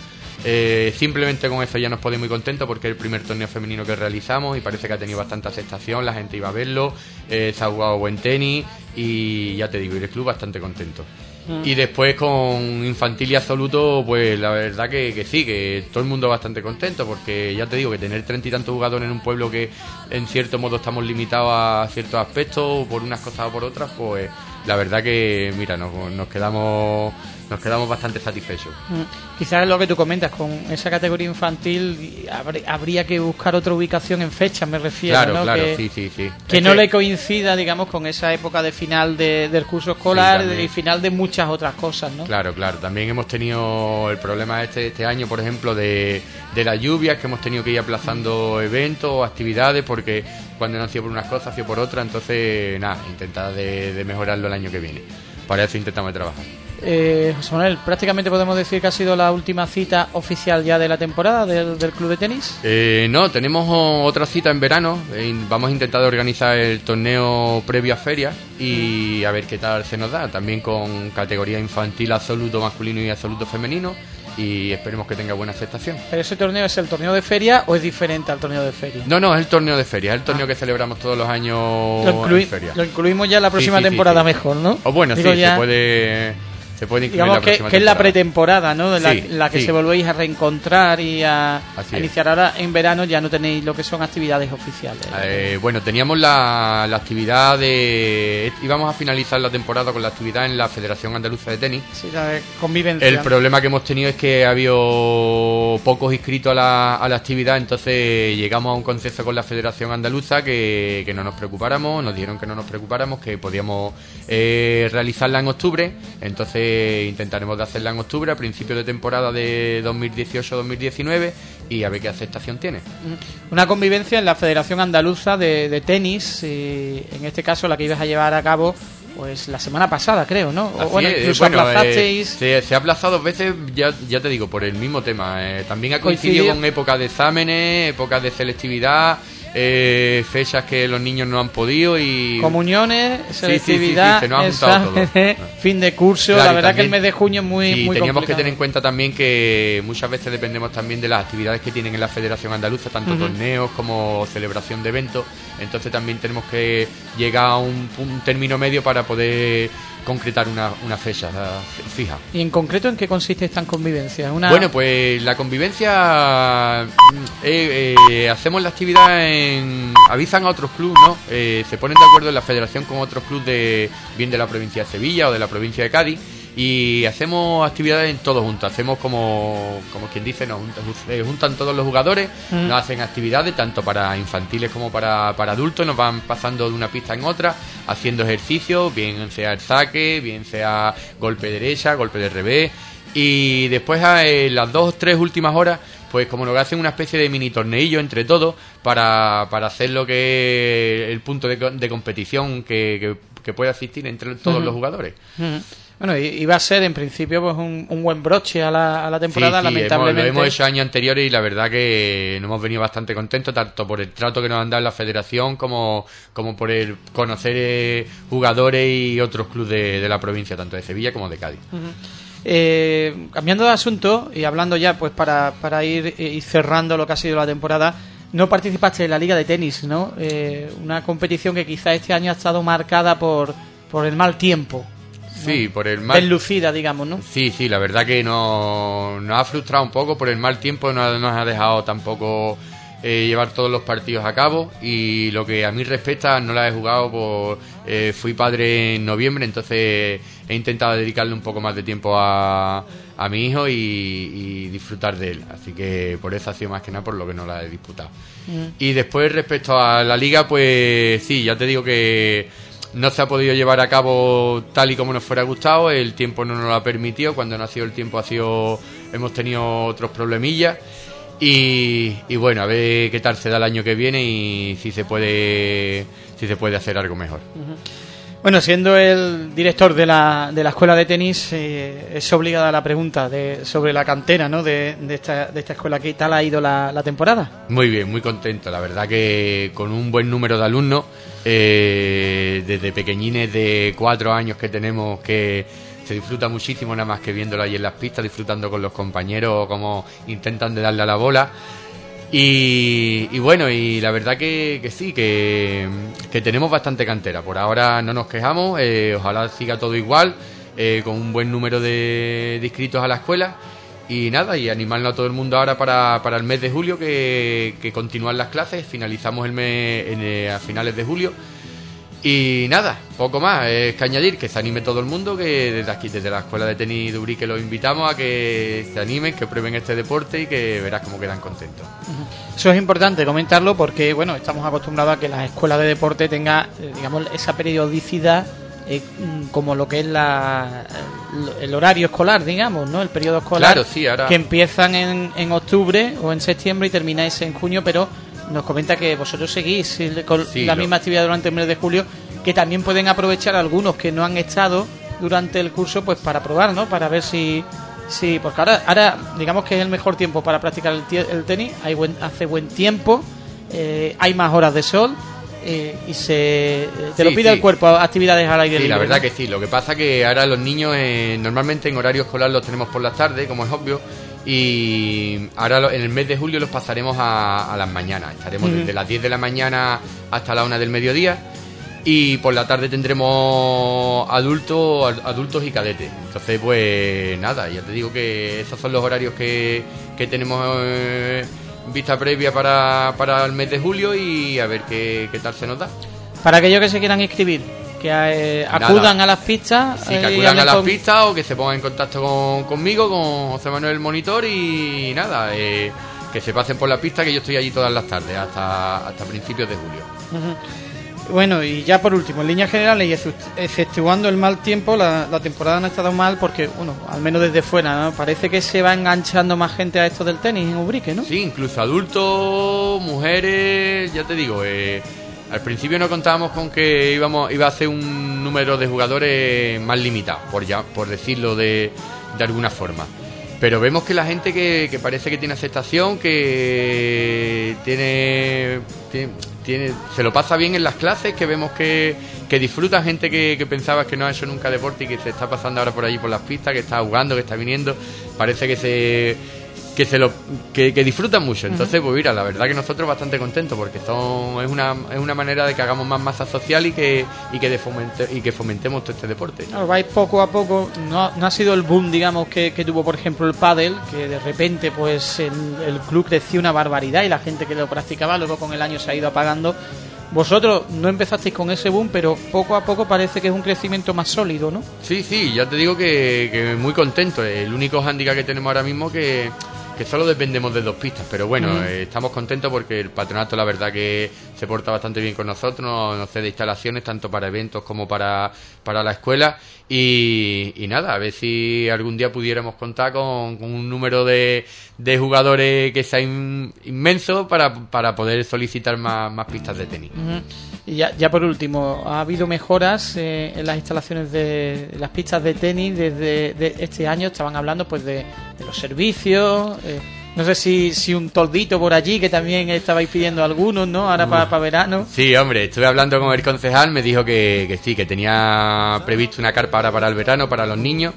Eh, simplemente con eso ya nos podemos muy contentos porque es el primer torneo femenino que realizamos y parece que ha tenido bastante aceptación, la gente iba a verlo, eh, se ha jugado buen tenis y ya te digo, y el club bastante contento. Mm. Y después con infantil y absoluto, pues la verdad que, que, sí, que todo el mundo bastante contento, porque ya te digo que tener treinta y tantos jugadores en un pueblo que en cierto modo estamos limitados a ciertos aspectos, por unas cosas o por otras, pues la verdad que, mira, nos, nos quedamos nos quedamos bastante satisfechos. Mm. Quizás lo que tú comentas, con esa categoría infantil habría que buscar otra ubicación en fecha, me refiero. Claro, ¿no? claro, que, sí, sí, sí. Que no le coincida, digamos, con esa época de final de, del curso escolar y final de muchas otras cosas, ¿no? Claro, claro. También hemos tenido el problema este este año, por ejemplo, de, de las lluvias, que hemos tenido que ir aplazando eventos o actividades porque cuando no hacía por unas cosas, hacía por otras. Entonces, nada, intentar de, de mejorarlo el año que viene. Para eso intentamos trabajar. Eh, José Manuel, prácticamente podemos decir que ha sido la última cita oficial ya de la temporada del, del club de tenis. Eh, no, tenemos otra cita en verano. Eh, vamos a intentar organizar el torneo previo a feria y a ver qué tal se nos da. También con categoría infantil absoluto masculino y absoluto femenino y esperemos que tenga buena aceptación. ¿Pero ese torneo es el torneo de feria o es diferente al torneo de feria? No, no, es el torneo de feria, es el torneo ah. que celebramos todos los años lo, en feria. lo incluimos ya la próxima sí, sí, temporada sí, mejor, ¿no? O bueno, Digo sí, ya... se puede se puede incluir Digamos la que, próxima que es la temporada. pretemporada, ¿no? La, Sí, la que sí. se volvéis a reencontrar y a, iniciar. Ahora en verano ya no tenéis lo que son actividades oficiales. Eh, bueno, teníamos la, la actividad de... íbamos a finalizar la temporada con la actividad en la Federación Andaluza de Tenis. Sí, la de convivencia. El problema que hemos tenido es que ha habido pocos inscritos a la, a la actividad, entonces llegamos a un consenso con la Federación Andaluza que, que no nos preocupáramos, nos dijeron que no nos preocupáramos, que podíamos eh, realizarla en octubre, entonces intentaremos de hacerla en octubre, a principio de temporada de 2018-2019 y a ver qué aceptación tiene. Una convivencia en la Federación Andaluza de, de Tenis, y en este caso la que ibas a llevar a cabo pues la semana pasada, creo, ¿no? Así bueno, es, incluso bueno, eh, aplazasteis. se, se ha aplazado dos veces, ya, ya te digo, por el mismo tema. eh, también ha coincidido con épocas de exámenes, épocas de selectividad, eh, fechas que los niños no han podido y... Comuniones, sí, sí, selectividad, se nos ha juntado todo. fin de curso. Claro, la verdad que el mes de junio es muy, Sí, muy teníamos que tener en cuenta también que muchas veces dependemos también de las actividades que tienen en la Federación Andaluza, tanto torneos como celebración de eventos. Entonces también tenemos que llegar a un, un término medio para poder concretar una, una fecha eh, fija. ¿Y en concreto en qué consiste esta convivencia? Una... Bueno, pues la convivencia mm, eh, eh, hacemos la actividad en avisan a otros clubes, ¿no? Eh, se ponen de acuerdo en la federación con otros clubes de bien de la provincia de Sevilla o de la provincia de Cádiz y hacemos actividades en todos juntos. Hacemos como como quien dice, nos juntan, juntan todos los jugadores, Mm. nos hacen actividades tanto para infantiles como para, para adultos, nos van pasando de una pista en otra, haciendo ejercicios, bien sea el saque, bien sea golpe derecha, golpe de revés. Y después, a eh, las dos o tres últimas horas, pues como lo que hacen una especie de mini torneillo entre todos para, para hacer lo que es el punto de, de competición que, que, que puede asistir entre todos los jugadores. Bueno, iba a ser en principio pues un, un buen broche a la, a la temporada, Sí, sí, hemos- lamentablemente. lo hemos hecho años anteriores y la verdad que nos hemos venido bastante contentos, tanto por el trato que nos han dado en la federación como, como por el conocer eh, jugadores y otros clubes de, de la provincia, tanto de Sevilla como de Cádiz. Eh, cambiando de asunto y hablando ya pues para, para ir, eh, ir cerrando lo que ha sido la temporada, no participaste en la Liga de Tenis, ¿no? Eh, una competición que quizá este año ha estado marcada por, por el mal tiempo. Sí, por el mal... Deslucida, digamos, ¿no? Sí, sí, la verdad que nos, nos ha frustrado un poco por el mal tiempo, no nos ha dejado tampoco eh, llevar todos los partidos a cabo y lo que a mí respecta no la he jugado por eh, fui padre en noviembre entonces he intentado dedicarle un poco más de tiempo a, a mi hijo y, disfrutar de él así que por eso ha sido más que nada por lo que no la he disputado mm. y después respecto a la liga pues sí ya te digo que no se ha podido llevar a cabo tal y como nos fuera gustado el tiempo no nos lo ha permitido cuando no ha sido el tiempo ha sido hemos tenido otros problemillas y, bueno, a ver qué tal se da el año que viene y si se puede, si se puede hacer algo mejor. Bueno, siendo el director de la, de la escuela de tenis, eh, es obligada la pregunta de, sobre la cantera ¿no? de, de, esta, de esta escuela. ¿Qué tal ha ido la, la, temporada? Muy bien, muy contento. La verdad que con un buen número de alumnos, eh, desde pequeñines de cuatro años que tenemos que se disfruta muchísimo nada más que viéndolo ahí en las pistas, disfrutando con los compañeros, como intentan de darle a la bola. Y, bueno, y la verdad que, sí, que, tenemos bastante cantera. Por ahora no nos quejamos, eh, ojalá siga todo igual, eh, con un buen número de, inscritos a la escuela. Y nada, y animarnos a todo el mundo ahora para, para el mes de julio, que, que continúan las clases, finalizamos el mes eh, a finales de julio y nada, poco más, es que añadir que se anime todo el mundo, que desde aquí, desde la Escuela de Tenis de Urique los invitamos a que se animen, que prueben este deporte y que verás cómo quedan contentos. Eso es importante comentarlo porque, bueno, estamos acostumbrados a que la escuela de deporte tenga, eh, digamos, esa periodicidad eh, como lo que es la, el horario escolar, digamos, ¿no? El periodo escolar. Claro, sí, ahora... Que empiezan en, en octubre o en septiembre y termináis en junio, pero nos comenta que vosotros seguís con la misma actividad durante el mes de julio, que también pueden aprovechar algunos que no han estado durante el curso, pues para probar, ¿no? Para ver si, si porque ahora, ahora digamos que es el mejor tiempo para practicar el, tenis, hay buen, hace buen tiempo, eh, hay más horas de sol. Eh, y se eh, te lo pide el cuerpo actividades al aire sí, la verdad que sí lo que pasa que ahora los niños normalmente en horario escolar los tenemos por las tardes como es obvio y ahora en el mes de julio los pasaremos a, las mañanas. Estaremos desde las 10 de la mañana hasta la 1 del mediodía. Y por la tarde tendremos adultos, adultos y cadetes. Entonces, pues nada, ya te digo que esos son los horarios que, que tenemos eh, vista previa para, para el mes de julio y a ver qué, qué tal se nos da. Para aquellos que se quieran inscribir, que eh, acudan a las pistas. Sí, que eh, acudan a las pistas o que se pongan en contacto conmigo, con José Manuel Monitor y nada, eh, que se pasen por la pista que yo estoy allí todas las tardes hasta, hasta principios de julio. Bueno, y ya por último, en líneas generales y exceptuando el mal tiempo, la, temporada no ha estado mal porque, bueno, al menos desde fuera, parece que se va enganchando más gente a esto del tenis en Ubrique, ¿no? Sí, incluso adultos, mujeres, ya te digo, eh, al principio no contábamos con que íbamos, iba a ser un número de jugadores más limitado, por, ya, por decirlo de, de alguna forma. Pero vemos que la gente que, parece que tiene aceptación, que tiene, tiene, se lo pasa bien en las clases, que vemos que, que disfruta gente que, que pensaba que no ha hecho nunca deporte y que se está pasando ahora por allí por las pistas, que está jugando, que está viniendo. Parece que se que se lo que, disfrutan mucho. Entonces, pues mira, la verdad que nosotros bastante contentos porque son es una, es una manera de que hagamos más masa social y que y que, de fomente, y que fomentemos todo este deporte. Claro, vais poco a poco, no, no ha sido el boom, digamos, que, tuvo, por ejemplo, el pádel, que de repente pues el, el club creció una barbaridad y la gente que lo practicaba luego con el año se ha ido apagando. Vosotros no empezasteis con ese boom, pero poco a poco parece que es un crecimiento más sólido, ¿no? Sí, sí, ya te digo que, que muy contento. El único hándicap que tenemos ahora mismo que que solo dependemos de dos pistas, pero bueno, eh, estamos contentos porque el patronato la verdad que se porta bastante bien con nosotros, nos, cede instalaciones tanto para eventos como para, para la escuela y, nada, a ver si algún día pudiéramos contar con, un número de, de, jugadores que sea inmenso para, para poder solicitar más, más pistas de tenis. Y ya, ya por último, ¿ha habido mejoras eh, en las instalaciones de las pistas de tenis desde este año? Estaban hablando pues de, los servicios, eh, No sé si, si un toldito por allí, que también estabais pidiendo algunos, ¿no? Ahora para verano. Sí, hombre, estuve hablando con el concejal, me dijo que, que sí, que tenía previsto una carpa ahora para el verano, para los niños,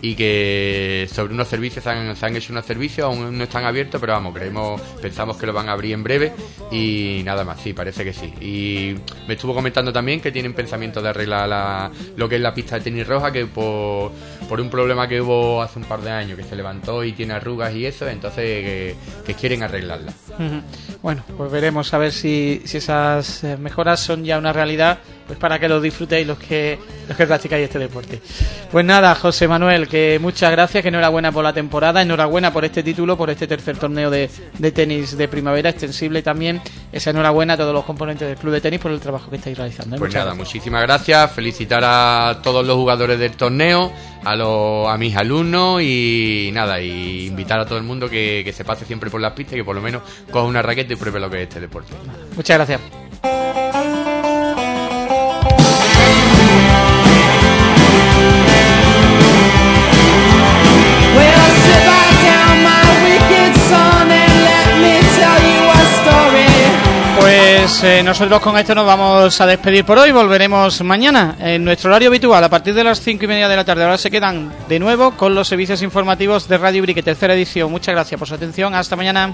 y que sobre unos servicios se han, se han, hecho unos servicios, aún no están abiertos, pero vamos, creemos, pensamos que lo van a abrir en breve, y nada más, sí, parece que sí. Y me estuvo comentando también que tienen pensamiento de arreglar la, lo que es la pista de tenis roja, que por, por un problema que hubo hace un par de años, que se levantó y tiene arrugas y eso, entonces que, quieren arreglarla. Bueno, pues veremos a ver si, si esas eh, mejoras son ya una realidad, pues para que lo disfrutéis los que, los que practicáis este deporte. Pues nada, José Manuel, que muchas gracias, que enhorabuena por la temporada, enhorabuena por este título, por este tercer torneo de, de tenis de primavera extensible también. Esa enhorabuena a todos los componentes del club de tenis por el trabajo que estáis realizando. ¿eh? Pues nada, muchísimas gracias, felicitar a todos los jugadores del torneo, a, los, a mis alumnos y nada, y invitar a todo el mundo que, que se pase siempre por las pistas y que por lo menos coja una raqueta y pruebe lo que es este deporte. Muchas gracias. Pues eh, nosotros con esto nos vamos a despedir por hoy. Volveremos mañana en nuestro horario habitual a partir de las cinco y media de la tarde. Ahora se quedan de nuevo con los servicios informativos de Radio Brique, tercera edición. Muchas gracias por su atención. Hasta mañana.